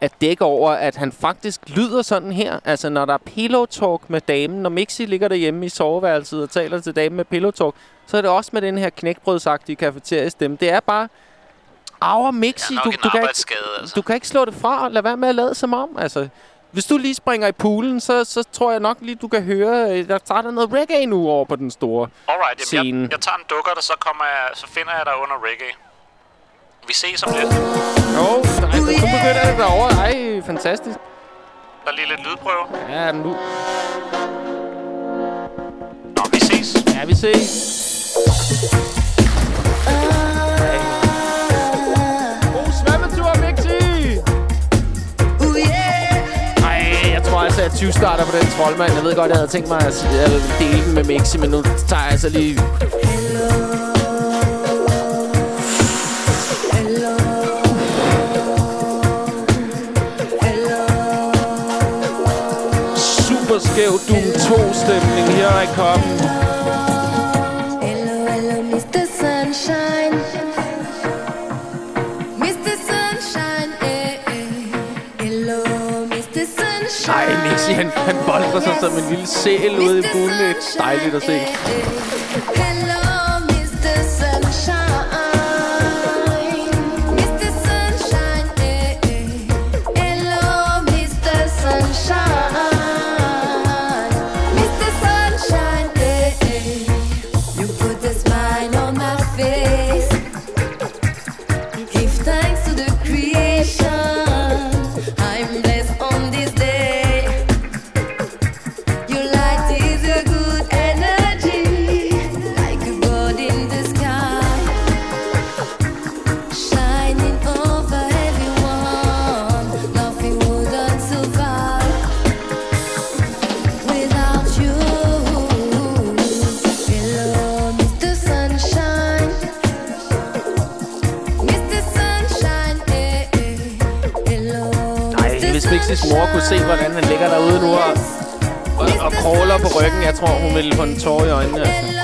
at dække over, at han faktisk lyder sådan her. Altså, når der er pillow talk med damen, når Mixi ligger derhjemme i soveværelset og taler til damen med pillow talk, så er det også med den her knækbrødsagtige kafeteriestemme. Det er bare... Aura Mixi, du, du, kan ikke, altså. du kan ikke slå det fra. Lad være med at lade som om. Altså, hvis du lige springer i poolen, så, så tror jeg nok lige, du kan høre, øh, der starter noget reggae nu over på den store. Alright, jamen, jeg, jeg tager en dukker, og så, kommer jeg, så finder jeg dig under reggae. Vi ses om lidt. Jo, nej, nu begynder det derovre. Ej, fantastisk. Der er lige lidt lydprøve. Ja, nu. Nå, vi ses. Ja, vi ses. God svømmetur, Mixi! Ej, jeg tror altså, at 20 starter på den troldmand. Jeg ved godt, jeg havde tænkt mig at dele den med Mixi, men nu tager jeg altså lige... Super skæv Doom 2-stemning. Her I come. Hello, hello, Mr. Sunshine. Mr. Sunshine, eh, eh. Hello, Mr. Sunshine. Ej, Mixi, han, han bolder sig som en lille sæl ude i poolen. Det er dejligt at se. Hello, mor kunne se, hvordan han ligger derude nu og, og, og crawler på ryggen, jeg tror, hun ville få en tår i øjnene. Altså.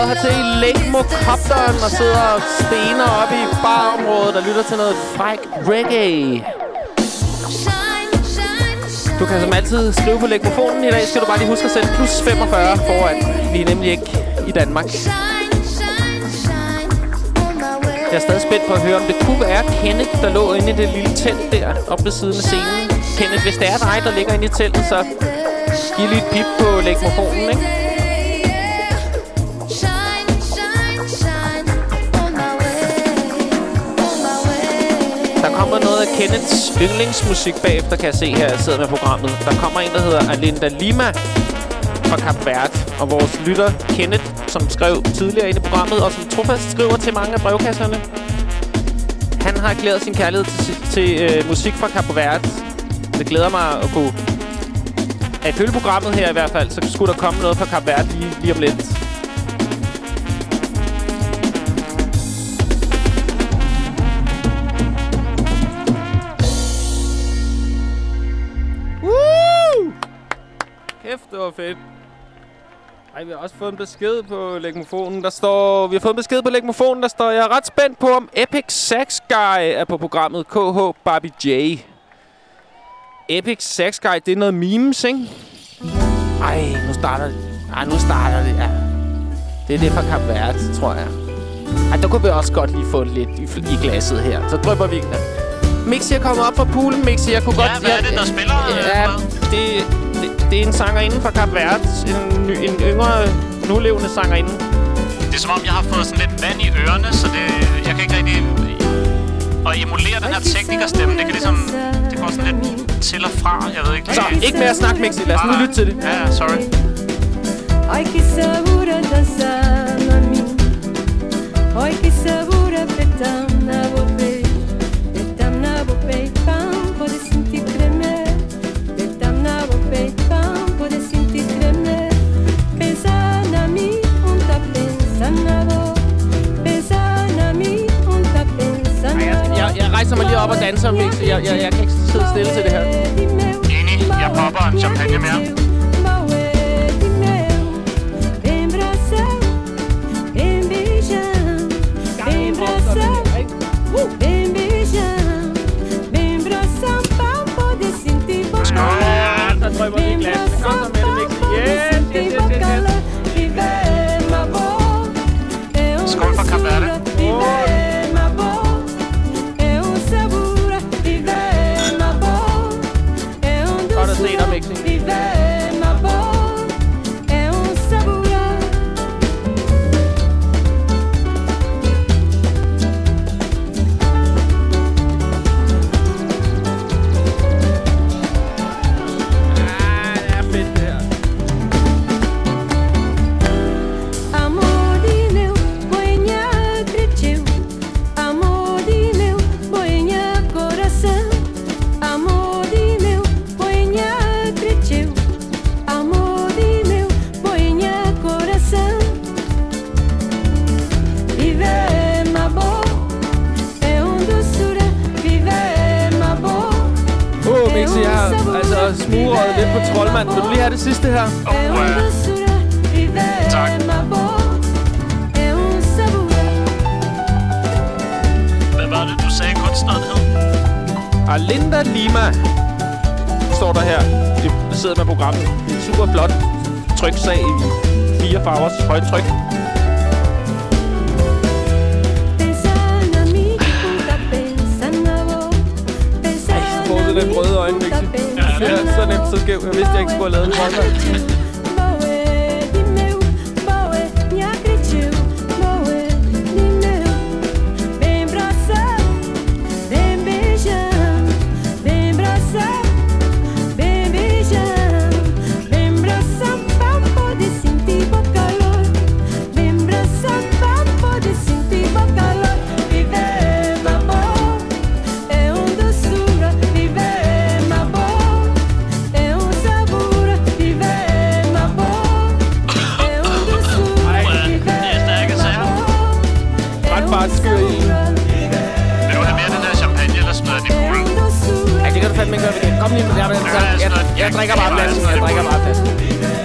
Mix og jeg hertil i Lægmokopteren og sidder og stener oppe i barområdet og lytter til noget fræk reggae. Du kan som altid skrive på lægmofonen. I dag skal du bare lige huske at sætte plus 45 foran. Vi er nemlig ikke i Danmark. Jeg er stadig spændt på at høre, om det kunne være Kenneth, der lå inde i det lille telt der, oppe ved siden af scenen. Kenneth, hvis det er dig, der ligger inde i teltet, så giv lige et pip på lægmofonen, ikke? Kenneths yndlingsmusik bagefter, kan jeg se her, jeg sidder med programmet. Der kommer en, der hedder Alinda Lima fra Kap Verde. Og vores lytter, Kenneth, som skrev tidligere ind i programmet, og som trofast skriver til mange af brevkasserne. Han har erklæret sin kærlighed til, til øh, musik fra Kap Verde. Det glæder mig at kunne... At følge programmet her i hvert fald, så skulle der komme noget fra Kap Verde lige, lige om lidt. Var fedt. Ej, vi har også fået en besked på legmofonen. Der står... Vi har fået en besked på legmofonen, der står... Jeg er ret spændt på, om Epic Sax Guy er på programmet. KH Barbie J. Epic Sax Guy, det er noget memes, ikke? Ej, nu starter det. Ej, nu starter det, ja. Det er det fra Kap Verde, tror jeg. Ej, der kunne vi også godt lige få lidt i, i glasset her. Så drøber vi... Mixi er kommet op fra poolen, Mixi. Jeg kunne Ja, godt... hvad er det, der spiller? Ja, det, det, det er en sangerinde fra Kap Verde. En, ny- en yngre, nulevende sangerinde. Det er som om, jeg har fået sådan lidt vand i ørerne, så det, jeg kan ikke rigtig... Og emulere den her teknikerstemme, det kan ligesom... Det går sådan lidt til og fra, jeg ved ikke. Så, ikke mere snak, Mixi. Lad os nu lytte til det. Ja, ja, sorry. Ai que sabura dançar mami Ai que sabura petam na na jeg, rejser mig lige op og danser, Jeg, jeg, jeg kan ikke sidde stille til det her. Enig, jeg popper en champagne mere. Ret fart skyr i. Vil du have mere den her champagne, eller smider den um doçura. Ej, det kan du fandme gøre igen. Kom lige med det. Jeg, jeg, jeg, jeg, jeg drikker bare flasken. Jeg drikker bare flasken.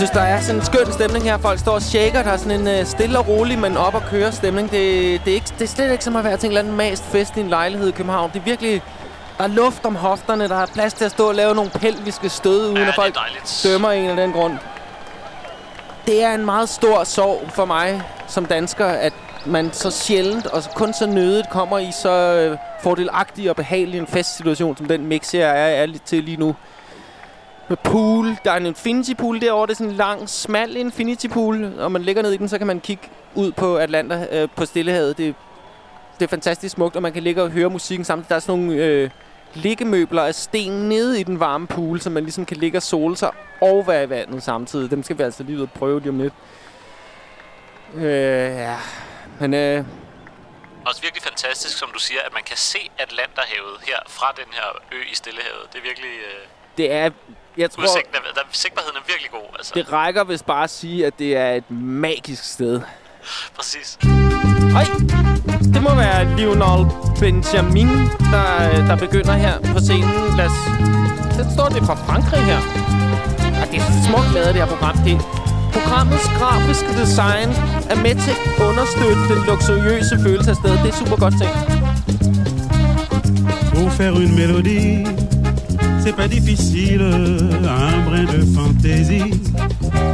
Synes, der er sådan en skøn stemning her. Folk står og shaker. Der er sådan en uh, stille og rolig, men op og køre stemning. Det, det, er ikke, det er slet ikke som at være til en eller anden mast fest i en lejlighed i København. Det er virkelig... Der er luft om hofterne. Der er plads til at stå og lave nogle pelviske stød, uden Ja, at folk dømmer en af den grund. Det er en meget stor sorg for mig som dansker, at man så sjældent og kun så nødigt kommer i så øh, fordelagtig og behagelig en festsituation, som den mix her er, er til lige nu. Med pool. Der er en infinity pool derovre. Det er sådan en lang, smal infinity pool. Og man ligger ned i den, så kan man kigge ud på Atlanta, øh, på Stillehavet. Det, det er fantastisk smukt, og man kan ligge og høre musikken samtidig. Der er sådan nogle øh, liggemøbler af sten nede i den varme pool, så man ligesom kan ligge og sole sig og være i vandet samtidig. Dem skal vi altså lige ud og prøve lige om lidt. Øh, ja. Men øh, Også virkelig fantastisk, som du siger, at man kan se Atlanterhavet her fra den her ø i Stillehavet. Det er virkelig... Øh, det er... Jeg tror, udsigten er, der, sigtbarheden er virkelig god, altså. det rækker hvis bare at sige, at det er et magisk sted. Præcis. Øj! Det må være Lionel Benjamin, der, der begynder her på scenen. Lad os... Så står det fra Frankrig her. Og det er smukt lavet, det her program. Det, programmets grafiske design er med til at understøtte den luksuriøse følelse af stedet. Det er super godt tænkt. Pour faire une mélodie, c'est pas difficile. Un brin de fantaisie,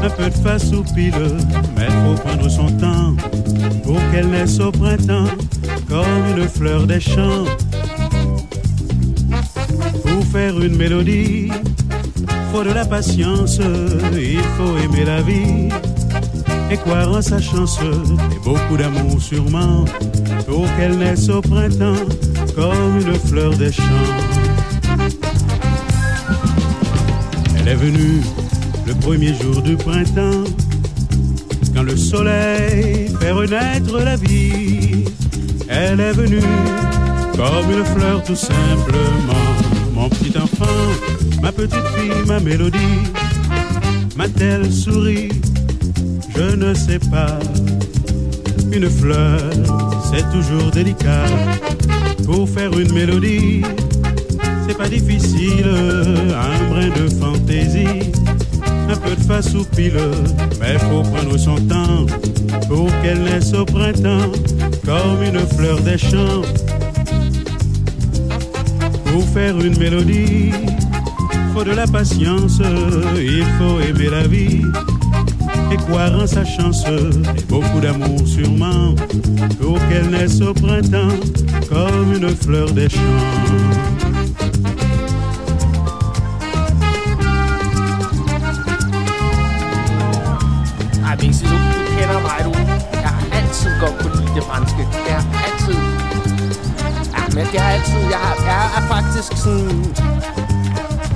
un peu de face ou pile. Mais faut prendre son temps pour qu'elle naisse au printemps comme une fleur des champs. Pour faire une mélodie, faut de la patience, il faut aimer la vie. Et croire en sa chance, et beaucoup d'amour sûrement, pour qu'elle naisse au printemps comme une fleur des champs. Elle est venue le premier jour du printemps, quand le soleil fait renaître la vie. Elle est venue comme une fleur tout simplement. Mon petit enfant, ma petite fille, ma mélodie, m'a-t-elle souri Je ne sais pas. Une fleur, c'est toujours délicat. Pour faire une mélodie, c'est pas difficile. Un brin de fantaisie, un peu de face ou pile. Mais faut prendre son temps pour qu'elle naisse au printemps comme une fleur des champs. Pour faire une mélodie, faut de la patience, il faut aimer la vie et croire en sa chance et beaucoup d'amour sûrement pour qu'elle naisse au printemps comme une fleur des champs. Godt kunne lide det franske. Jeg har altid... Ja, men jeg har altid... Jeg, har, jeg er faktisk sådan...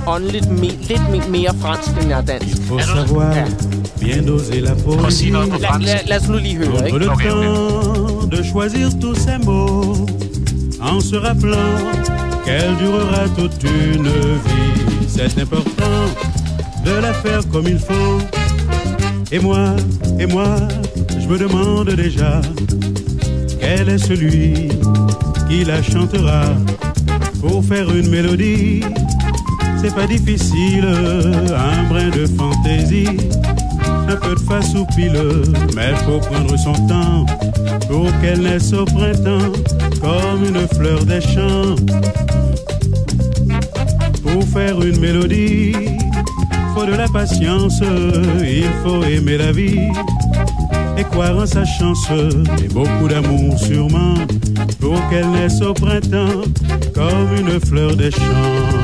Åndeligt me, lidt me, mere fransk, end jeg er dansk. Il faut Er savoir Ja. bien doser la Prøv at sige noget på poésie. La, la, lad os nu lige høre, ikke? de choisir tous ces mots en se rappelant qu'elle durera toute une vie. C'est important de la faire comme il faut. Et moi, et moi, me demande déjà quel est celui qui la chantera pour faire une mélodie. C'est pas difficile, un brin de fantaisie un peu de face ou pile, mais faut prendre son temps pour qu'elle naisse au printemps comme une fleur des champs. Pour faire une mélodie, faut de la patience, il faut aimer la vie croire en sa chance et beaucoup d'amour sûrement pour qu'elle naisse au printemps comme une fleur des champs.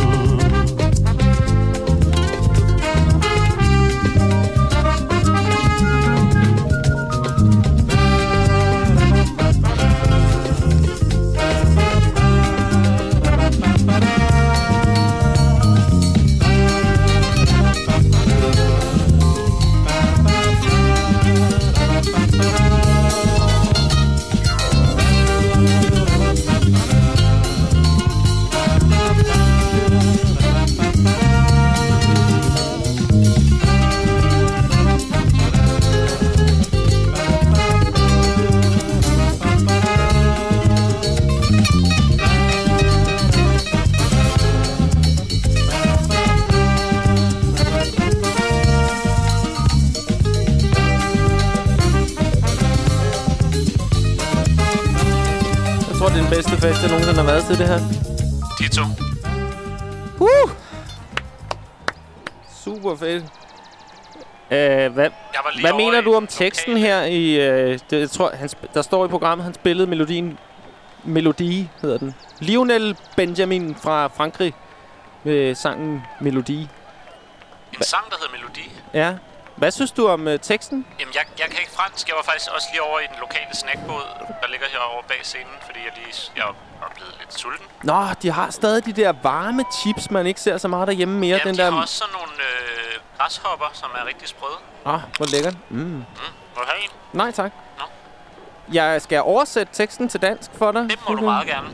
Hvad mener du om teksten her i... Øh, det, jeg tror, han, der står i programmet, han spillede melodien... Melodi hedder den. Lionel Benjamin fra Frankrig med sangen Melodi. En sang, der hedder Melodi. Ja. Hvad synes du om øh, teksten? Jamen, jeg, jeg kan ikke fransk. Jeg var faktisk også lige over i den lokale snackbåd, der ligger herovre bag scenen, fordi jeg lige jeg er blevet lidt sulten. Nå, de har stadig de der varme chips, man ikke ser så meget derhjemme mere. Jamen, den de der... har også sådan nogle øh, græshopper, som er rigtig sprøde. Ah, hvor lækkert. Mm. Mm. Vil du have en? Nej, tak. Nå. Jeg skal oversætte teksten til dansk for dig. Det må du meget gerne.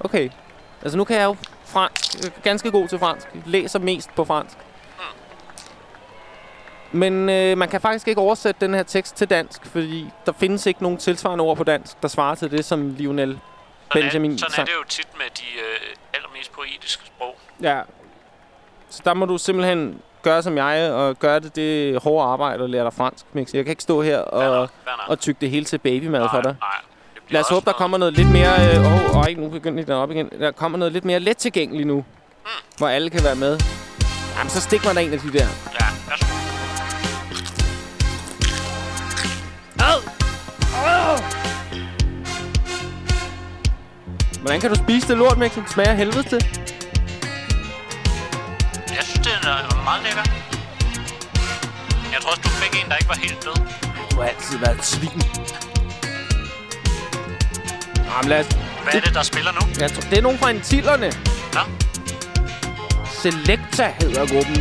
Okay. Altså, nu kan jeg jo fransk. Er ganske god til fransk. Læser mest på fransk. Men øh, man kan faktisk ikke oversætte den her tekst til dansk, fordi der findes ikke nogen tilsvarende ord på dansk, der svarer til det, som Lionel Sådan, Benjamin er, sådan er sang. det jo tit med de øh, allermest poetiske sprog. Ja. Så der må du simpelthen gøre som jeg, og gøre det det hårde arbejde og lære dig fransk, Mix. Jeg kan ikke stå her og, og tygge det hele til babymad for dig. Nej, Lad os håbe, der noget- kommer noget lidt mere... Øh, åh, oh, nu begynder den op igen. Der kommer noget lidt mere let tilgængeligt nu, Mm. hvor alle kan være med. Jamen, så stik mig der en af de der. Ja, værsgo. Hvordan kan du spise det lort, Mix? Det smager helvede til. Jeg synes, det er meget lækker. Jeg tror også, du fik en, der ikke var helt død. Du har altid været et svin. Jamen, lad os... Hvad er det, der spiller nu? Jeg tror, det er nogen fra Antillerne. Nå, Selecta hedder gruppen.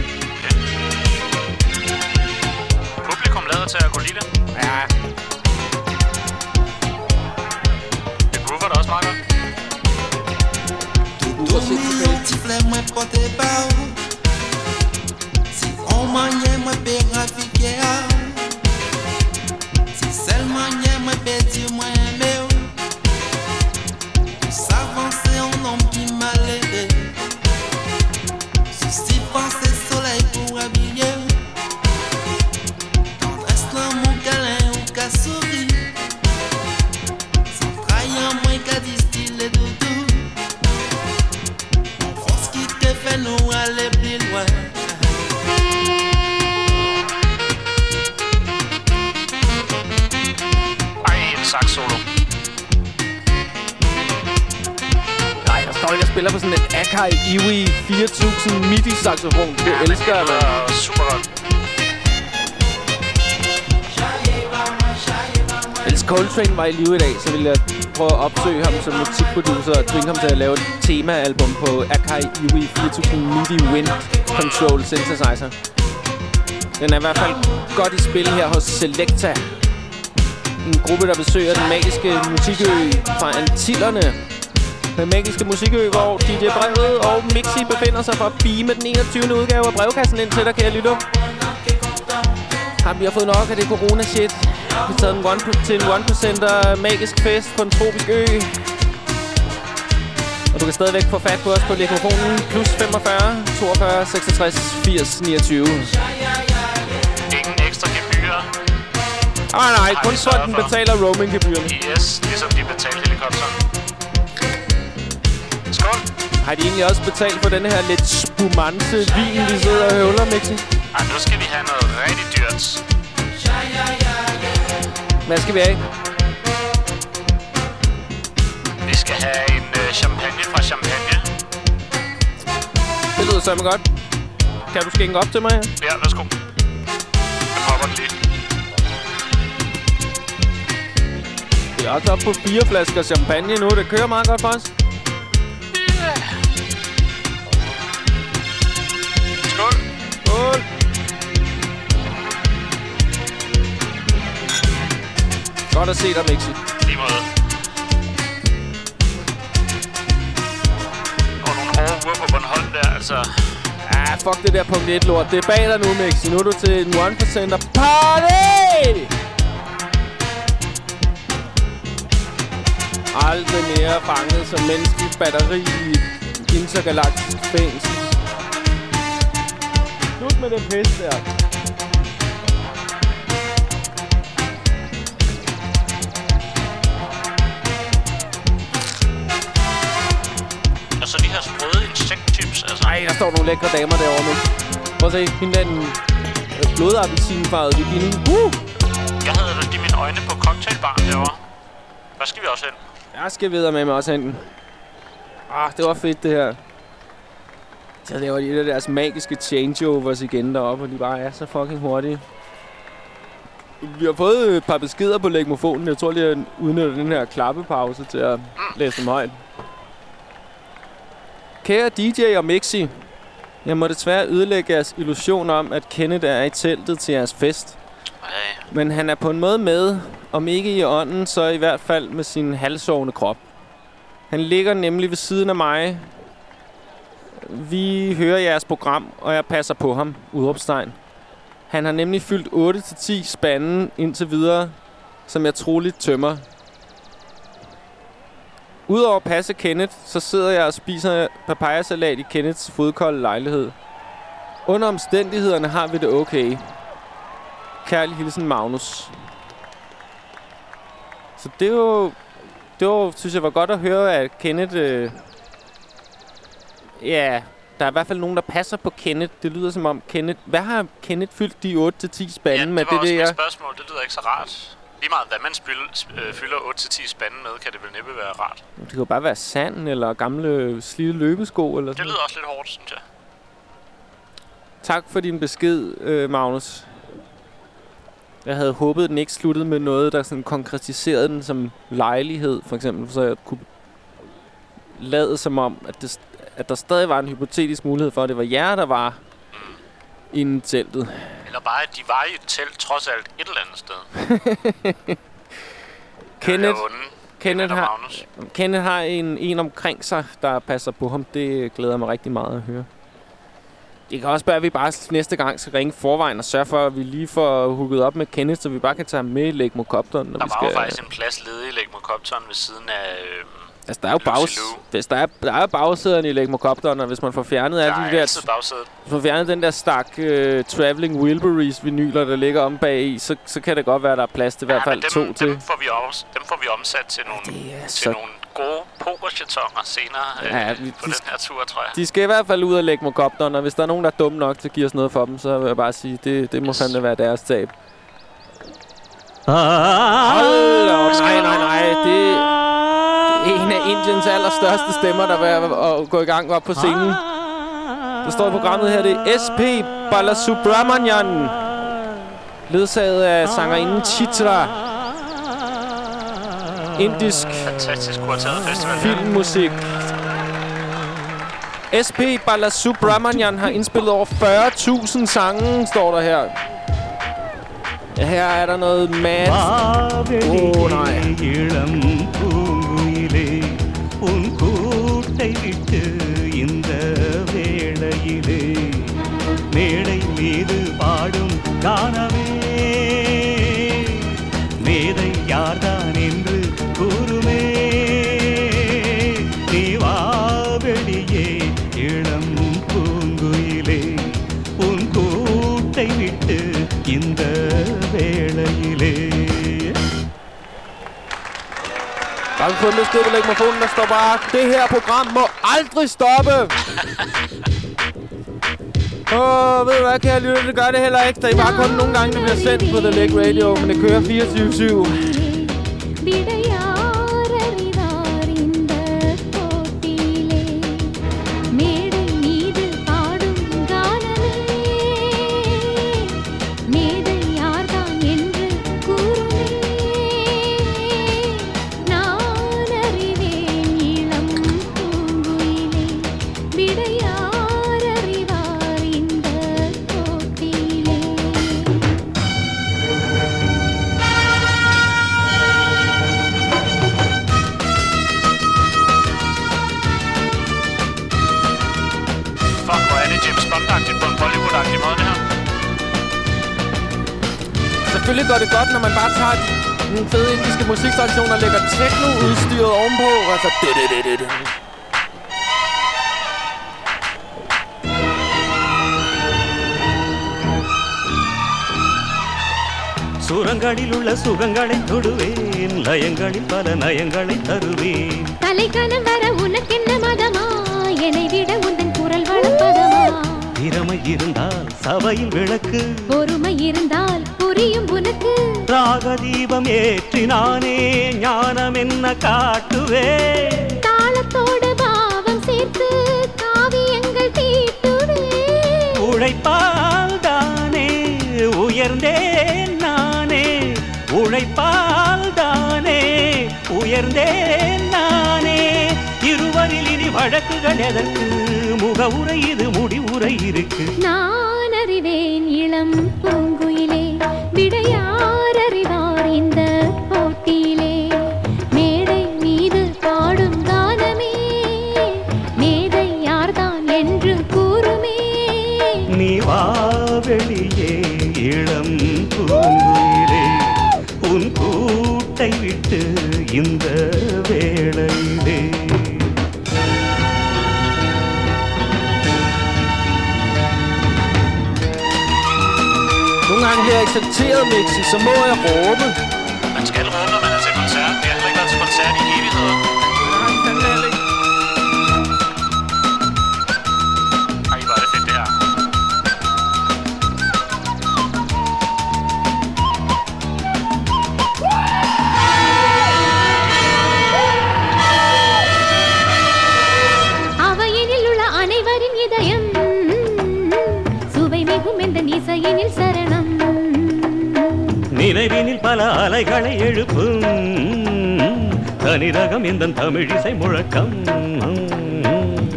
publikum lader til at kunne lide det. Ja. Det groover da også meget godt. Dormi un tifle mwen pote ba ou Si on manye mwen pe rafike a Si sel manye mwen pe di mwen spiller på sådan en Akai Iwi 4000 MIDI-saxofon. Det Ja, elsker jeg, mand. super godt. Hvis Coltrane var i live i dag, så ville jeg prøve at opsøge ham som musikproducer og tvinge ham til at lave et temaalbum på Akai Iwi 4000 MIDI Wind Control Synthesizer. Den er i hvert fald godt i spil her hos Selecta. En gruppe, der besøger den magiske musikø fra Antillerne. Den magiske musikø, hvor DJ Brevet og Mixi befinder sig for at beame den 21. udgave af brevkassen ind til dig, kære lytter. Har vi har fået nok af det corona-shit. Vi har taget en one til en 1%er magisk fest på en tropisk ø. Og du kan stadigvæk få fat på os på mikrofonen. Plus 45 42 66 80 29. Ingen ekstra gebyrer. Ah, nej, kun for. betaler roaming-gebyrerne. Yes, ligesom de helikopteren. Skål. Har de egentlig også betalt for den her lidt spumante vin, vi sidder og høvler, Mixi? Ej, nu skal vi have noget rigtig dyrt. Hvad skal vi have? Vi skal have en øh, champagne fra Champagne. Det lyder sammen godt. Kan du skænke op til mig? Ja, værsgo. Jeg popper den lige. Vi er også oppe på fire flasker champagne nu. Det kører meget godt for os. Godt at se dig, Mixi. Lige måde. Og nogle hårde uger på Bornholm der, altså. Ah, fuck det der punkt 1 lort. Det er bag dig nu, Mixi. Nu er du til en 1%er party! Aldrig mere fanget som menneskelig batteri i et intergalaktisk fængsel. Slut med den pis der. Står nogle lækre damer derovre med. Prøv at se, hende der den øh, blodappelsinfarvede bikini. Uh! Jeg havde lige mine øjne på cocktailbaren derovre. Hvad skal vi også hen? Jeg skal videre med mig også enten. Ah, det var fedt det her. Så laver de et af deres magiske changeovers igen deroppe, og de bare er så fucking hurtige. Vi har fået et par beskeder på legmofonen. Jeg tror lige, at jeg udnytter den her klappepause til at læse dem højt. Kære DJ og Mixi, jeg må desværre ødelægge jeres illusion om, at Kenneth er i teltet til jeres fest. Ej, Men han er på en måde med, om ikke i ånden, så i hvert fald med sin halvsovende krop. Han ligger nemlig ved siden af mig. Vi hører jeres program, og jeg passer på ham. Udråbstegn. Han har nemlig fyldt 8-10 spande indtil videre, som jeg troligt tømmer. Udover at passe Kenneth, så sidder jeg og spiser papayasalat i Kenneths fodkolde lejlighed. Under omstændighederne har vi det okay. Kærlig hilsen, Magnus. Så det var, det var, synes jeg var godt at høre, at Kenneth... Øh, ja, der er i hvert fald nogen, der passer på Kenneth. Det lyder som om Kenneth... Hvad har Kenneth fyldt de 8-10 spande ja, med? det var også det, jeg, spørgsmål. Det lyder ikke så rart. Lige meget, hvad man spil, øh, fylder 8-10 spande med, kan det vel næppe være rart. det kan jo bare være sand eller gamle slidte løbesko. Eller Det sådan. lyder også lidt hårdt, synes jeg. Tak for din besked, øh, Magnus. Jeg havde håbet, at den ikke sluttede med noget, der sådan konkretiserede den som lejlighed, for eksempel, så jeg kunne lade som om, at, det, at der stadig var en hypotetisk mulighed for, at det var jer, der var inde i teltet. Eller bare, at de var i et telt, trods alt et eller andet sted. Kenneth. Kenneth, har, Magnus. Kenneth har en, en omkring sig, der passer på ham. Det glæder mig rigtig meget at høre. Det kan også være, at vi bare næste gang skal ringe forvejen og sørge for, at vi lige får hooket op med Kenneth, så vi bare kan tage ham med i Legmokopteren. Når Der vi var skal... jo faktisk en plads ledig i Legmokopteren ved siden af... Øh, Altså, der er jo bags... Hvis der er, der er bagsæderne i Legmokopteren, og hvis man får fjernet alle de der... Hvis man fjernet den der stak uh, Traveling Wilburys vinyler, der ligger om bag i, så, så kan det godt være, der er plads til i hvert fald dem, to dem, til. får vi også, dem får vi omsat til nogle, til så... nogle gode pokerchatonger senere øh, Ja, ja, vi- på de- den her tur, tror jeg. De skal i hvert fald ud af Legmokopteren, og hvis der er nogen, der er dumme nok til at give os noget for dem, så vil jeg bare sige, det, det må Yes. fandme være deres tab. Hold da op. Nej, nej, nej. Det en af Indiens allerstørste stemmer, der var at gå i gang op på scenen. Der står i programmet her, det er SP Balasubramanian. Ledsaget af sangerinden Chitra. Indisk Fantastisk festival. filmmusik. SP Balasubramanian har indspillet over 40.000 sange, står der her. Her er der noget mad. Åh, nej. வீட்டை விட்டு இந்த வேளையிலே மேடை மீது பாடும் கான Vi fået en besked på legmofonen, der står bare, det her program må aldrig stoppe. Åh, ved du hvad, kære lytter, det gør det heller ikke. Der er bare kun nogle gange, det bliver sendt på The Leg Radio, men det kører 24-7. Bond-agtigt på en Bollywood-agtig måde, det her. Selvfølgelig går det godt, når man bare tager den fede indiske musiktradition og lægger techno-udstyret ovenpå. Altså, det, det, det, det, det. சுரங்களில் உள்ள சுகங்களை தொடுவேன் லயங்களில் பல நயங்களை தருவேன் தலைக்கணம் வர உனக்கென்ன மதமா என்னை விட உந்தன் குரல் வளப்பதமா திறமை இருந்தால் சபையில் விளக்கு. பொறுமை இருந்தால் புரியும் உனக்கு. ராக தீபம் ஏற்றினானே ஞானம் என்ன காட்டுவே. தாளத்தோடு பாவம் சேர்த்து காவியங்கள் தீட்டுவே. உழைப்பால் தானே உயர்ந்தேன் நானே. உழைப்பால் தானே உயர்ந்தேன் நானே. இருவரில் இனி வழக்குகள் எதற்கு? முகவுரை இது முடிவுரை இருக்கு. நான் accepteret gange Mixi, så må jeg råbe. அலைகளை எழுப்பும். தனிரகம் இந்த தமிழிசை முழக்கம்.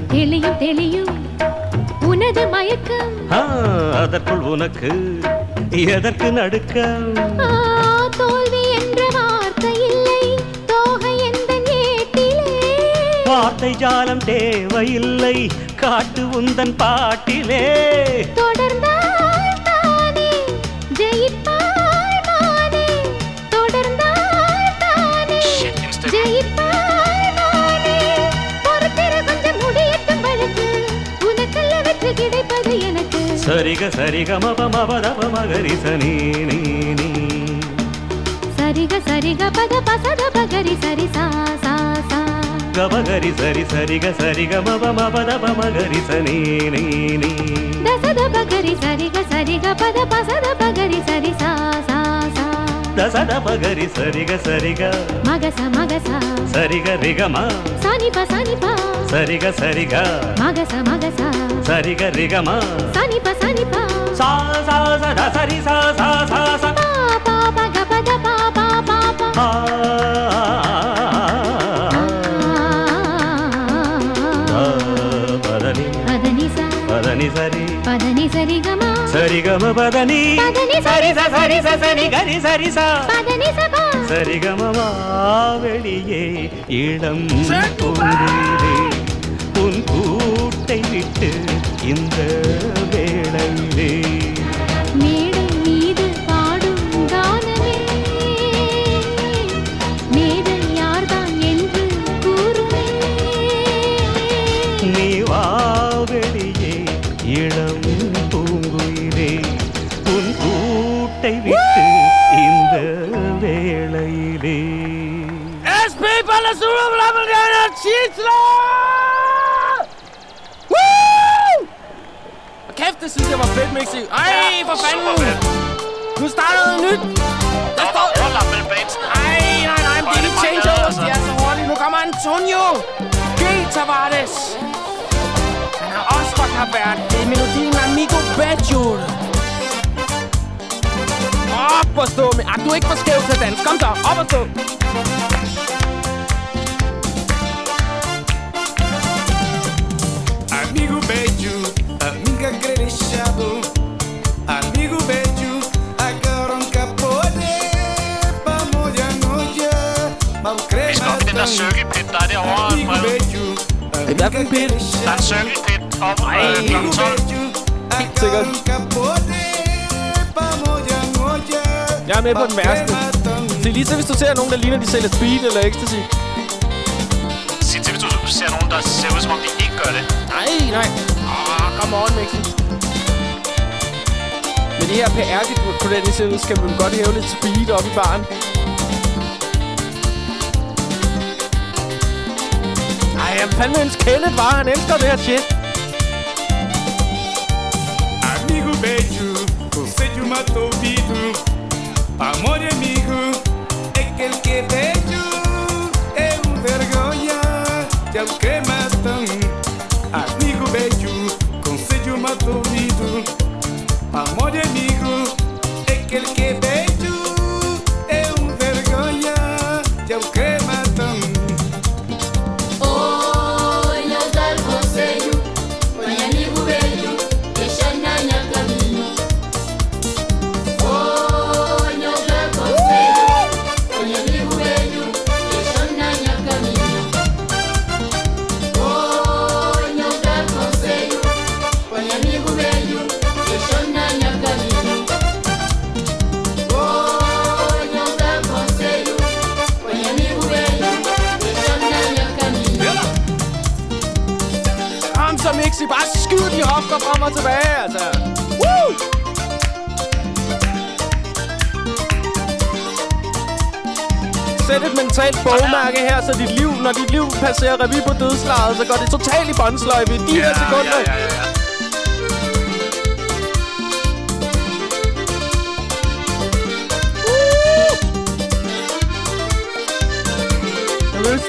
தெளியும் தெளியும் உனது மயக்கம். அதற்குள் உனக்கு எதற்கு நடுக்கம்? தோல்வி என்ற வார்த்தை இல்லை. தோகை எந்த வார்த்தை ஜாலம் தேவையில்லை. காட்டு உந்தன் பாட்டிலே. సరిగ సరిగ మప మప దప మగరి సని సరిగ సరిగ పద పసద పగరి సరి సా సా సా. గబగరి సరి సరిగ సరిగ మప మప దప మగరి సని దసద పగరి సరిగ సరిగ పద పసద పగరి సరి సా సా సా. దసద పగరి సరిగ సరిగ. మగస మగస. సరిగ రిగ మ సని ప సని సనిప సరిగ సరిగ. మగస మగస. సరిగ రిగమ. సనిప సనిప. సా సరి పదని. సరి. సరి గమ. సరి పదని. సరి సరి సరి గరి సరి స. పదని సరి గమ ఇళం விட்டு இந்த வேளையிலே. மேடை மீது பாடும் கானமே. மேடை யார்தான் என்று கூறுமே. நீ வா வெளியே இளம் பூங்குயிலே. உன் கூட்டை விட்டு இந்த வேளையிலே. Blablabla Titler! Det synes jeg var fedt, Mixi. Ej, for fanden! Nu starter noget nyt. Der står... overlap mellem bands. Ej, nej, nej, men det er ikke changeovers, de er så hurtige. Nu kommer Antonio G. Tavares. Han har også fra Kap Verde. Det er melodien Amigo Bajul. Op og stå med... Ah, du er ikke for skæv til at danse. Kom så, op og stå. Den der circle pit, der er derovre. En pit? Der er en circle pit op øh, kl. Amigo 12. beijo, agora um capone Pa moja noja Jeg er med på den værste. Se lige så, hvis du ser nogen, der ligner, de sælger speed eller ecstasy. Sig til, hvis du ser nogen, der ser ud, som om de ikke gør det. Nej, nej. Åh, come on, Mixi. Med det her PR-credentials skal man godt hæve lidt speed op i baren. Fandme ønske Kenneth var. Han elsker det her shit. beijo, você de uma ouvido. Amor e amigo, é aquele que beijo é um vergonha. De o que matam, amigo beijo, conselho uma ouvido. Amor e amigo, é aquele que beijo tilbage, altså. Woo! Sæt et mentalt bogmærke her, så dit liv, når dit liv passerer revy på dødslaget, så går det totalt i båndsløjfe i de her sekunder. Ja, ja, ja.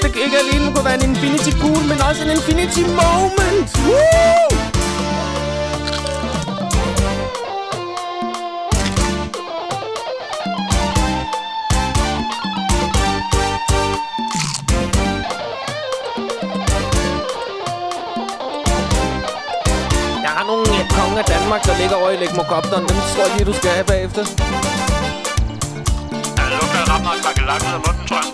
Det ikke alene kunne være en Infinity Pool, men også en Infinity Moment. Woo! Danmark, der ligger over i Legmokopteren. Dem tror jeg lige, du skal have bagefter. Det lugter ret meget kakkelak ud af munden, tror jeg.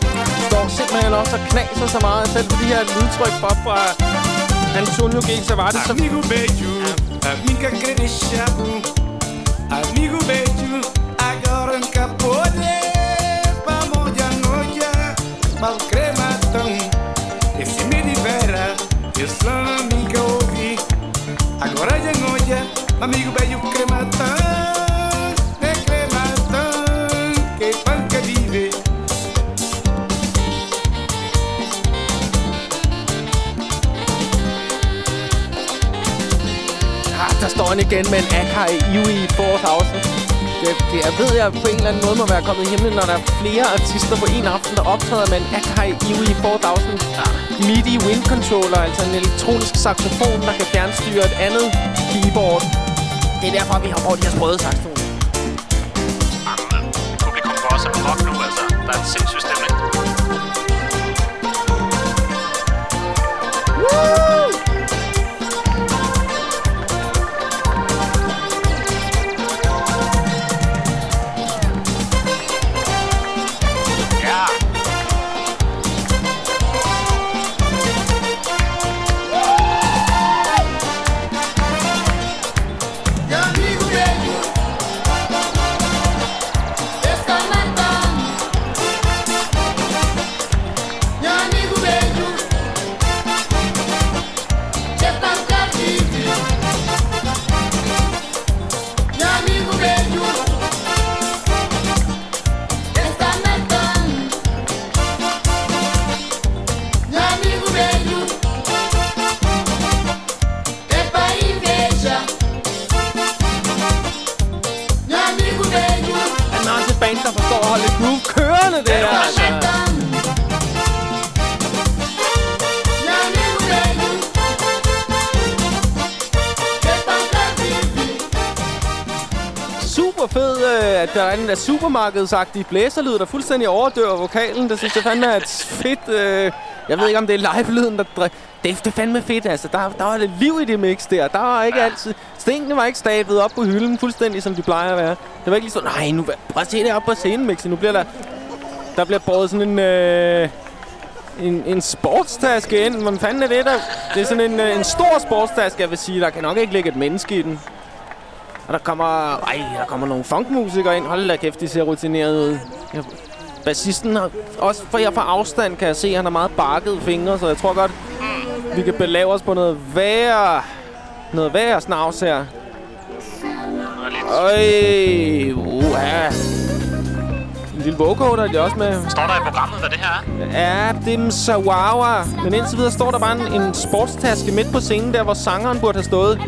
står simpelthen også og knaser så meget. Selv på de her lydtryk fra, fra Antonio G. Savati. Så Amigo beijo, amiga credechado. Amigo beijo, agora um capone. Vamos de noite, mal crematão. Esse me libera, sou amiga ouvi. Agora de noite, amigo velho crematão. É eh, crematão, que panca vive. ah, der står han igen med en Akai Yui 4000. Det, det, jeg ved, jeg på en eller anden måde må være kommet i himlen, når der er flere artister på en aften, der optræder med en Akai Iwi 4000 MIDI wind controller, altså en elektronisk saxofon, der kan fjernstyre et andet keyboard. Det er derfor, vi har brugt de her sprøde saxofoner. Publikum går også amok nu, altså. Der er et sindssygt der er supermarkedsagtige blæserlyd, der fuldstændig overdøver vokalen. Det synes jeg fandme er et fedt... Øh, jeg ved ikke, om det er live-lyden, der... dre- Det, det er fandme fedt, altså. Der, der var lidt liv i det mix der. Der var ikke altid... Stengene var ikke stablet op på hylden, fuldstændig som de plejer at være. Det var ikke lige sådan, nej, nu prøv at se det op på scenen, Mixi. Nu bliver der... Der bliver båret sådan en... Øh, en, en sportstaske ind. Hvad fanden er det der? Det er sådan en, øh, en stor sportstaske, jeg vil sige. Der kan nok ikke ligge et menneske i den. Og der kommer... Ej, der kommer nogle funkmusikere ind. Hold da kæft, de ser rutineret ud. Jeg, bassisten har... Også for jeg fra afstand kan jeg se, at han har meget barkede fingre, så jeg tror godt, vi kan belave os på noget værre... Noget værre snavs her. Øj, uha. En lille vocoder er de også med. Står der i programmet, hvad det her er? Ja, det er en Sawawa. Men indtil videre står der bare en, en sportstaske midt på scenen, der hvor sangeren burde have stået.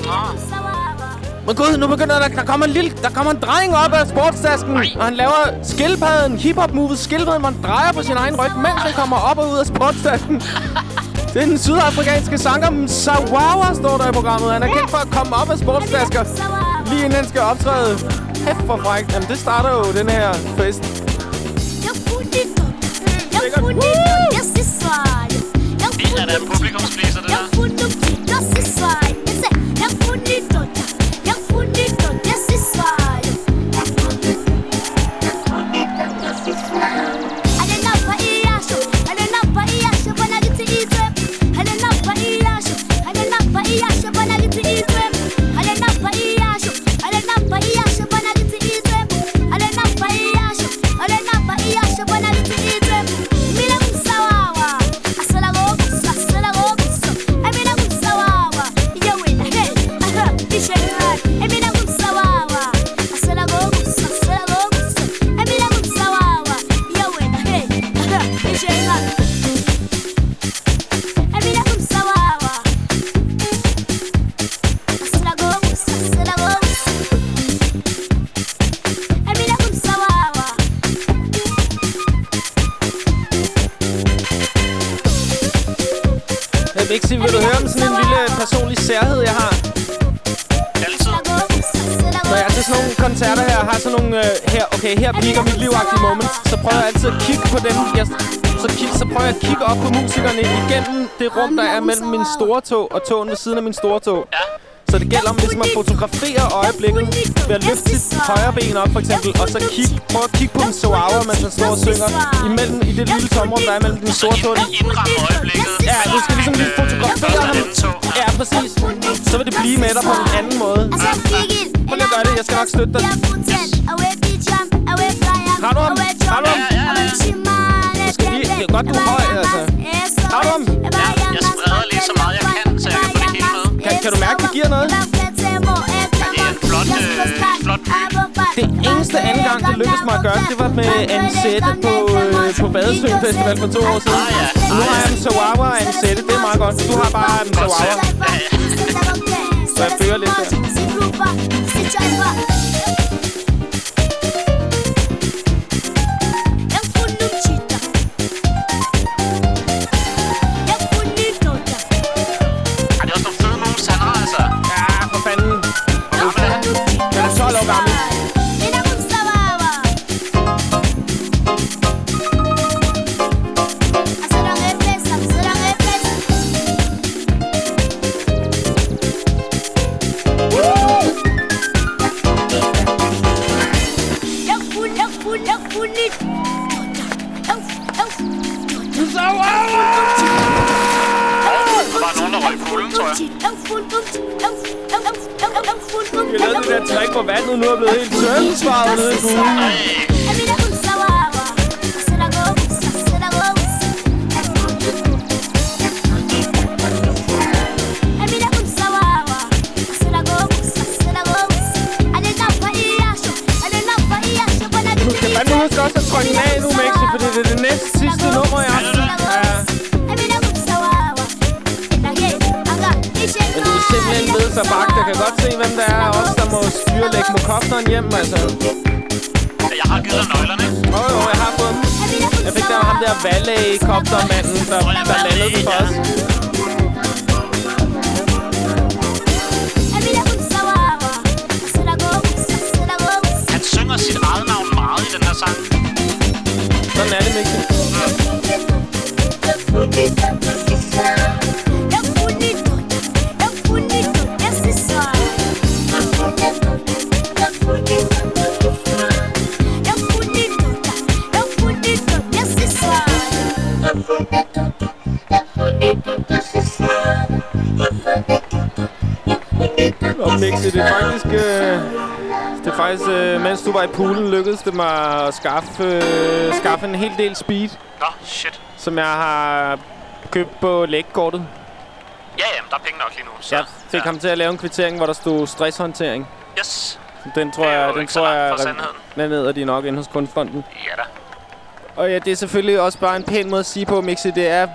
Men gud, nu begynder der, der kommer en lille, der kommer en dreng op af sportstasken, og han laver skildpadden, hiphop-movet skildpadden, hvor han drejer på sin egen ryg, mens han kommer op og ud af sportstasken. Det er den sydafrikanske sanger Msawawa, står der i programmet. Han er kendt for at komme op af sportstasker, lige inden han skal optræde. Hæft for frækt. Jamen, det starter jo den her fest. Det er da en publikumspleaser, det der. Her, okay, her piker mit livagtige moment. Så prøver jeg altid at kigge på dem. Jeg, så, kig, så prøver jeg at kigge op på musikerne igennem det rum, der er mellem min store tog og togen ved siden af min store tog. Ja. Så det gælder om ligesom at fotografere øjeblikket ved at løfte sit højre ben op, for eksempel, og så kig, prøv at kigge på en Soawa, mens han står og synger imellem, i det lille tomrum, der er mellem den store tog. Indramme øjeblikket. Ja, du skal ligesom lige fotografere ham. Ja, præcis. Så vil det blive med dig på en anden måde. Prøv lige at gøre det, jeg skal nok støtte dig. Har du ham? Har du ham? Jeg skal lige, det er godt, du er høj, altså. Har du ham? Ja, jeg spreder lige så meget jeg kan, så jeg kan få det hele med. Kan, kan du mærke, det giver noget? Det er en flot, øh, flot Det eneste anden gang, det lykkedes mig at gøre, det var med Ansette på, øh, på Badesøen Festival for to år siden. Ah, ja. Nu har jeg en Sawawa og Ansette, det er meget godt. Du har bare en Sawawa. Så jeg fører lidt der. Vandet nu er blevet helt tørnsvaret nede i poolen. Styre lægge mokopteren hjem, altså. jeg har givet dig nøglerne. Åh, oh, jo, jeg har fået dem. Jeg fik der ham der valet-koptermanden, der, der landede den for os. Faktisk, øh, mens du var i poolen, lykkedes det mig at skaffe, øh, skaffe en hel del speed, Nå, shit. som jeg har købt på lægkortet. Ja, ja, men der er penge nok lige nu. Så. Jeg fik ham til at lave en kvittering, hvor der stod stresshåndtering. Yes. Den tror jeg, den tror jeg, den, æder de nok inde hos Kunstfonden. Ja da. Og ja, det er selvfølgelig også bare en pæn måde at sige på, Mixi. Det er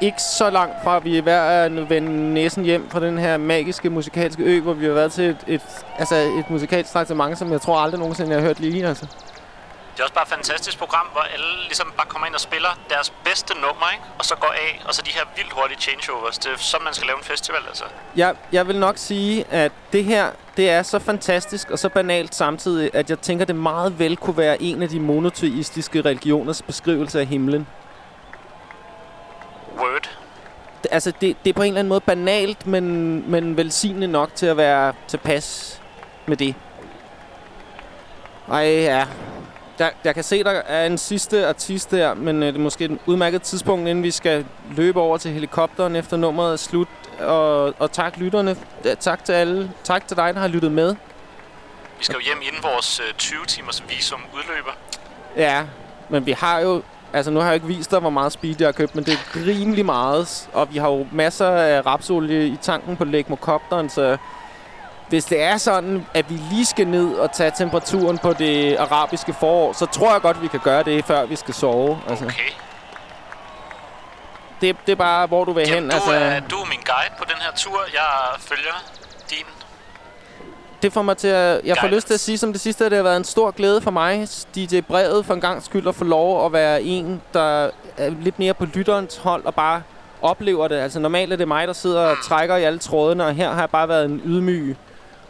ikke så langt fra, at vi er ved at vende næsen hjem fra den her magiske musikalske ø, hvor vi har været til et, et, altså et musikalsk traktement, som jeg tror aldrig nogensinde, jeg har hørt lige. Altså. Det er også bare et fantastisk program, hvor alle ligesom bare kommer ind og spiller deres bedste nummer, ikke? Og så går af, og så de her vildt hurtige changeovers. Det er sådan, man skal lave en festival, altså. Jeg, jeg vil nok sige, at det her, det er så fantastisk og så banalt samtidig, at jeg tænker, det meget vel kunne være en af de monoteistiske religioners beskrivelse af himlen. Word. Det- Altså, det, det er på en eller anden måde banalt, men, men velsignende nok til at være tilpas med det. Ej, ja. Der, jeg kan se, der er en sidste artist der, men øh, det er måske et udmærket tidspunkt, inden vi skal løbe over til helikopteren efter nummeret er slut. Og, og tak lytterne. Tak til alle. Tak til dig, der har lyttet med. Vi skal jo hjem inden vores øh, 20-timers visum udløber. Ja, men vi har jo... Altså, nu har jeg ikke vist dig, hvor meget speed jeg har købt, men det er rimelig meget. Og vi har jo masser af rapsolie i tanken på Legmokopteren, så... Hvis det er sådan, at vi lige skal ned og tage temperaturen på det arabiske forår, så tror jeg godt, vi kan gøre det, før vi skal sove. Altså, Okay. det, det er bare, hvor du vil hen. Jamen, du, Altså, er, du er min guide på den her tur. Jeg følger din. Det får mig til at... Jeg får lyst til at sige som det sidste, at det har været en stor glæde for mig, DJ Brevet, for en gang skyld at få lov at være en, der er lidt mere på lytterens hold og bare oplever det. Altså normalt er det mig, der sidder og trækker i alle trådene, og her har jeg bare været en ydmyg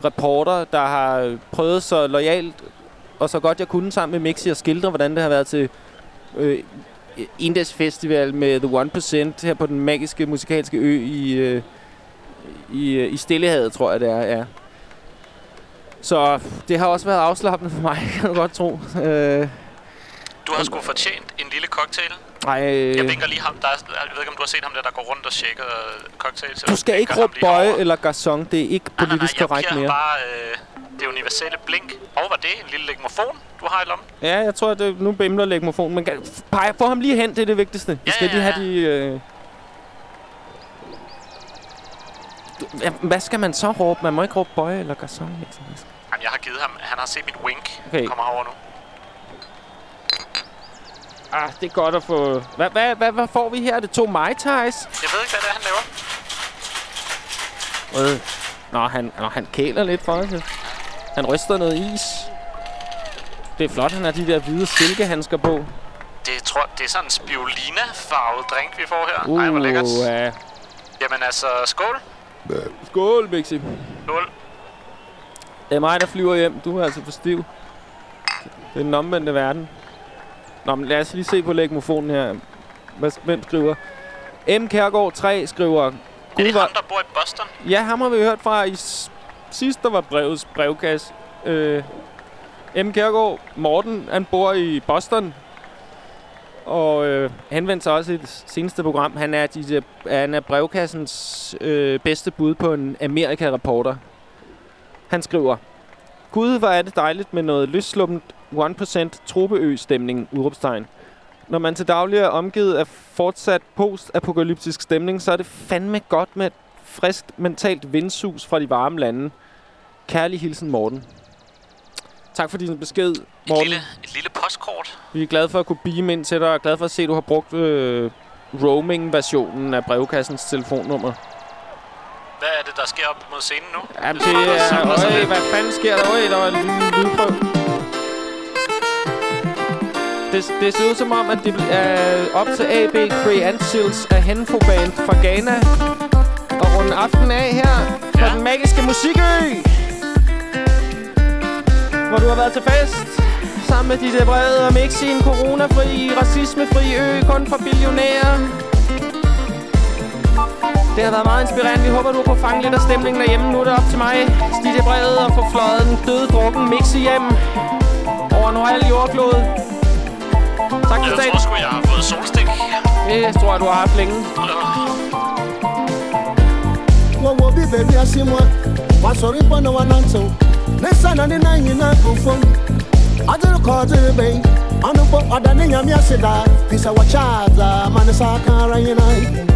reporter, der har prøvet så lojalt og så godt jeg kunne sammen med Mixi at skildre, hvordan det har været til øh, Indes Festival med The 1% her på den magiske musikalske ø i, øh, i, øh, i Stillehavet, tror jeg det er, ja. Så det har også været afslappende for mig, kan du godt tro. Øh, Du har sgu fortjent en lille cocktail. ej, Jeg øh, vinker lige ham. Der er, jeg ved ikke, om du har set ham der, der går rundt og øh, cocktails. du skal ikke råbe bøje eller garçon. Det er ikke Nej, nej, nej, politisk jeg korrekt giver mere. bare øh, det universelle blink. Og var det en lille legmofon, du har i lommen? Ja, jeg tror, at det, nu bimler legmofonen. Men pege, få ham lige hen, det er det vigtigste. Vi Ja, skal ja, lige have ja. de... Øh... Hvad skal man så råbe? Man må ikke råbe bøje eller garçon. Liksom. Jamen, jeg har givet ham... Han har set mit wink. Okay. Kommer herover nu. Ah, det er godt at få... Hvad, hvad, hvad, hvad får vi her? Er det to Mai Tais? Jeg ved ikke, hvad det er, han laver. Øh. Nå, han, nå, han kæler lidt for os. Han ryster noget is. Det er flot, han har de der hvide silkehandsker på. Det, tror, det er sådan en spirulina-farvet drink, vi får her. Uh, Ej, hvor lækkert. ja. Jamen altså, skål. Skål, Mixi. Skål. Det er mig, der flyver hjem. Du er altså for stiv. Det er den omvendte verden. Nå, men lad os lige se på legmofonen her. Hvem skriver? M. Kærgaard 3 skriver... Er det hvor, ham, der bor i Boston? Ja, ham har vi hørt fra i sidst, der var brevets brevkasse. Øh, M. Kjærgaard, Morten, han bor i Boston. Og øh, henvendte sig også i det seneste program. Han er, de, han er brevkassens øh, bedste bud på en Amerika-reporter. Han skriver, Gud, hvor er det dejligt med noget løssluppent 1% tropeø-stemning, udråbstegn. Når man til daglig er omgivet af fortsat post-apokalyptisk stemning, så er det fandme godt med et friskt mentalt vindsus fra de varme lande. Kærlig hilsen, Morten. Tak for din besked, Et Morten. lille, et lille postkort. Vi er glade for at kunne beam ind til dig, og glade for at se, at du har brugt øh, roaming-versionen af brevkassens telefonnummer. Hvad er det, der sker op mod scenen nu? Jamen, det er... Øj, hvad fanden sker der? Øj, der var en lydprøv. Det, det ser ud som om, at det er op til AB Creancials af Henfo Band fra Ghana. Og runde aften af her på Ja. den magiske musikø. Hvor du har været til fest sammen med DJ Brede og Mixi en coronafri, racismefri ø, kun for billionærer. Det har været meget inspirerende. Vi håber, du har fange lidt af stemningen derhjemme. Nu er det op til mig, Stige Brede, at få fløjet den døde drukken Mixi hjem over halv jordklode. Tak for Jeg dagen. tror sgu, jeg har fået solstik. Det tror jeg, du har haft længe. wo sọ̀rọ̀ ìbọn náà wọn náà tó ní sànà ní náà yìí náà kò fún adúlù kọ́ ọdún bẹ́yìn ọ̀nù pọ̀ ọ̀dà ní yàmi ẹ̀sìn dá fìṣà wọ̀ ṣáàzà máa ní sáà kan yín náà.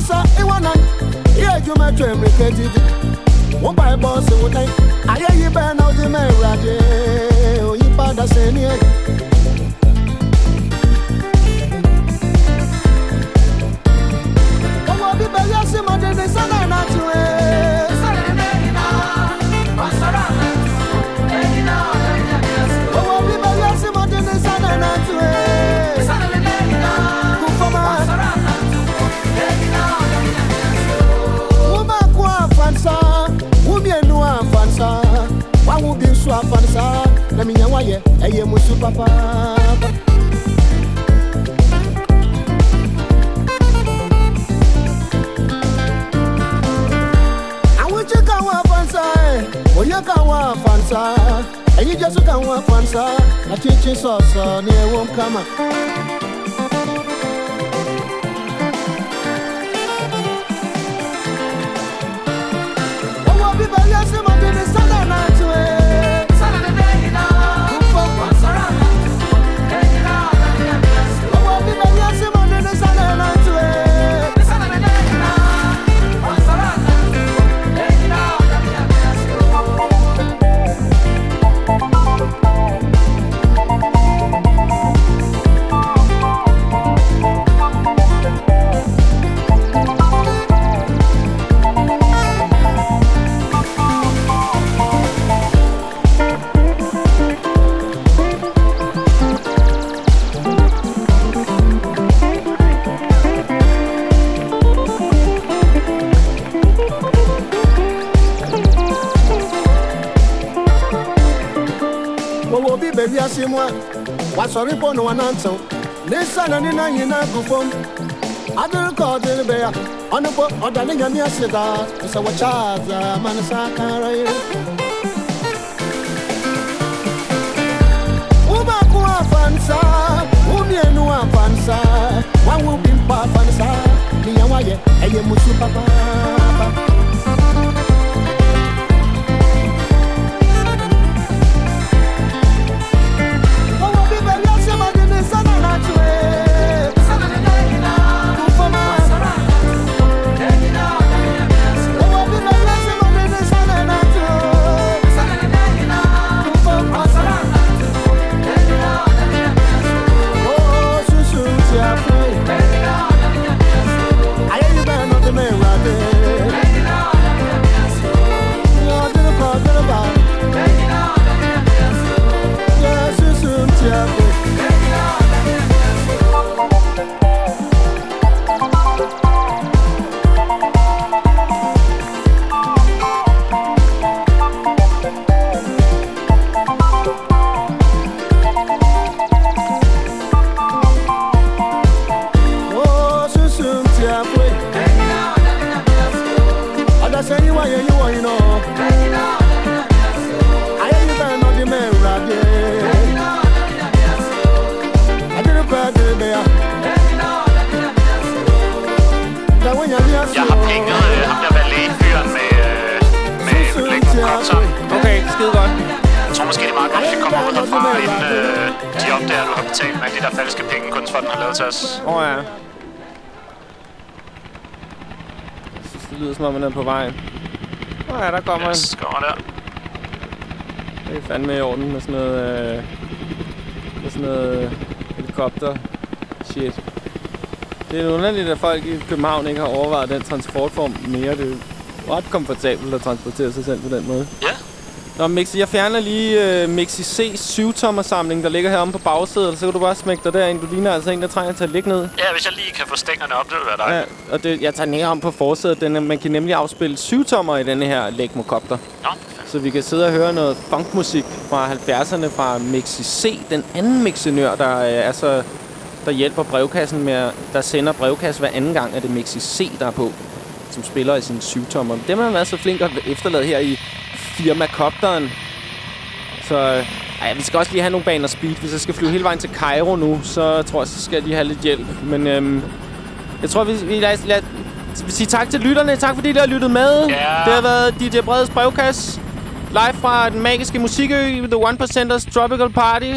Asa Iwanan, yeah, you might dream repeated. One by boss, would I? I hear you burn out the marriage. Oh, you better say, yeah. yẹ ẹyẹ musu pápá. àwọn tí káwọn afansa ẹ òye káwọn afansa ẹyin jésù káwọn afansa àti tí sọ̀sọ̀ ni ewu ń kama. bíbélì ẹsẹ̀ mọ̀tò ní sálẹ̀ náà tún ẹ̀. n'ụwa gbasara ikpe n'ụwa na ntụ n'isi anya ndị na-enyi na-agụfo adịrị ka ọ dịrị be ya. Ọnụkpo ọdaniga m ya. Sịda manasa akara ire ụmụakwụ afansa ụmienu afansa nwanwe obi mkpa afansa n'iya nwaye enye m osu papa. Lyder som om, man er på vej. Åh oh, ja, der kommer yes, kommer der. Det er fandme i orden med sådan noget... Øh, med sådan noget øh, helikopter shit. Det er underligt, at folk i København ikke har overvejet den transportform mere. Det er ret komfortabelt at transportere sig selv på den måde. Ja. Nå, Mixi, jeg fjerner lige øh, Mixi C 7-tommer samling, der ligger heromme på bagsædet. Så kan du bare smække dig derind. Du ligner altså en, der trænger til at ligge ned. Ja, hvis jeg lige kan få stængerne op, det vil være Ja, dejligt. og det, jeg tager den her om på forsædet. Den, man kan nemlig afspille 7-tommer i denne her Legmocopter. Nå, Så vi kan sidde og høre noget funkmusik fra 70'erne fra Mixi C. Den anden mixenør, der øh, er så der hjælper brevkassen med, at- der sender brevkasse hver anden gang, er det Mixi C, der er på, som spiller i sin 7-tommer. Dem har man været så flink at efterlade her i firma Copteren. Så øh, ej, vi skal også lige have nogle baner speed. Hvis jeg skal flyve hele vejen til Cairo nu, så tror jeg, så skal jeg lige have lidt hjælp. Men øhm, jeg tror, vi, vi lad, lad, vi siger tak til lytterne. Tak fordi I har lyttet med. Ja. Det har været DJ Breds brevkasse. Live fra den magiske musikø, The One Percenters Tropical Party.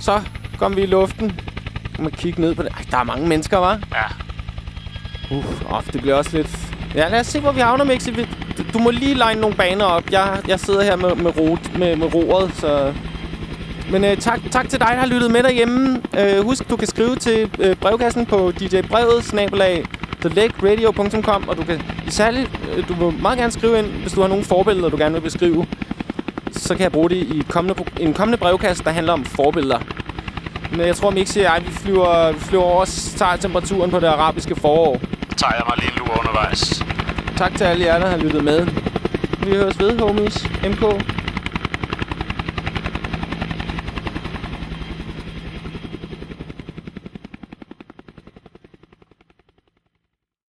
Så kom vi i luften. Kan man kigge ned på det. Ej, der er mange mennesker, var. Ja. Uh, oh, det bliver også lidt... Ja, lad os se, hvor vi havner, Mixi. Du, du må lige line nogle baner op. Jeg, jeg sidder her med, med, rot, med, med roret, så... Men øh, tak, tak til dig, der har lyttet med derhjemme. Øh, husk, du kan skrive til øh, brevkassen på djbrevet, snabelag, thelegradio.com, og du kan særligt, øh, du må meget gerne skrive ind, hvis du har nogle forbilleder, du gerne vil beskrive. Så kan jeg bruge det i kommende, en kommende brevkasse, der handler om forbilleder. Men jeg tror, Mixi og jeg, vi flyver, vi flyver over og tager temperaturen på det arabiske forår. tager jeg mig lige en lur undervejs. Tak til alle jer, der har lyttet med. Vi høres ved, homies. MK.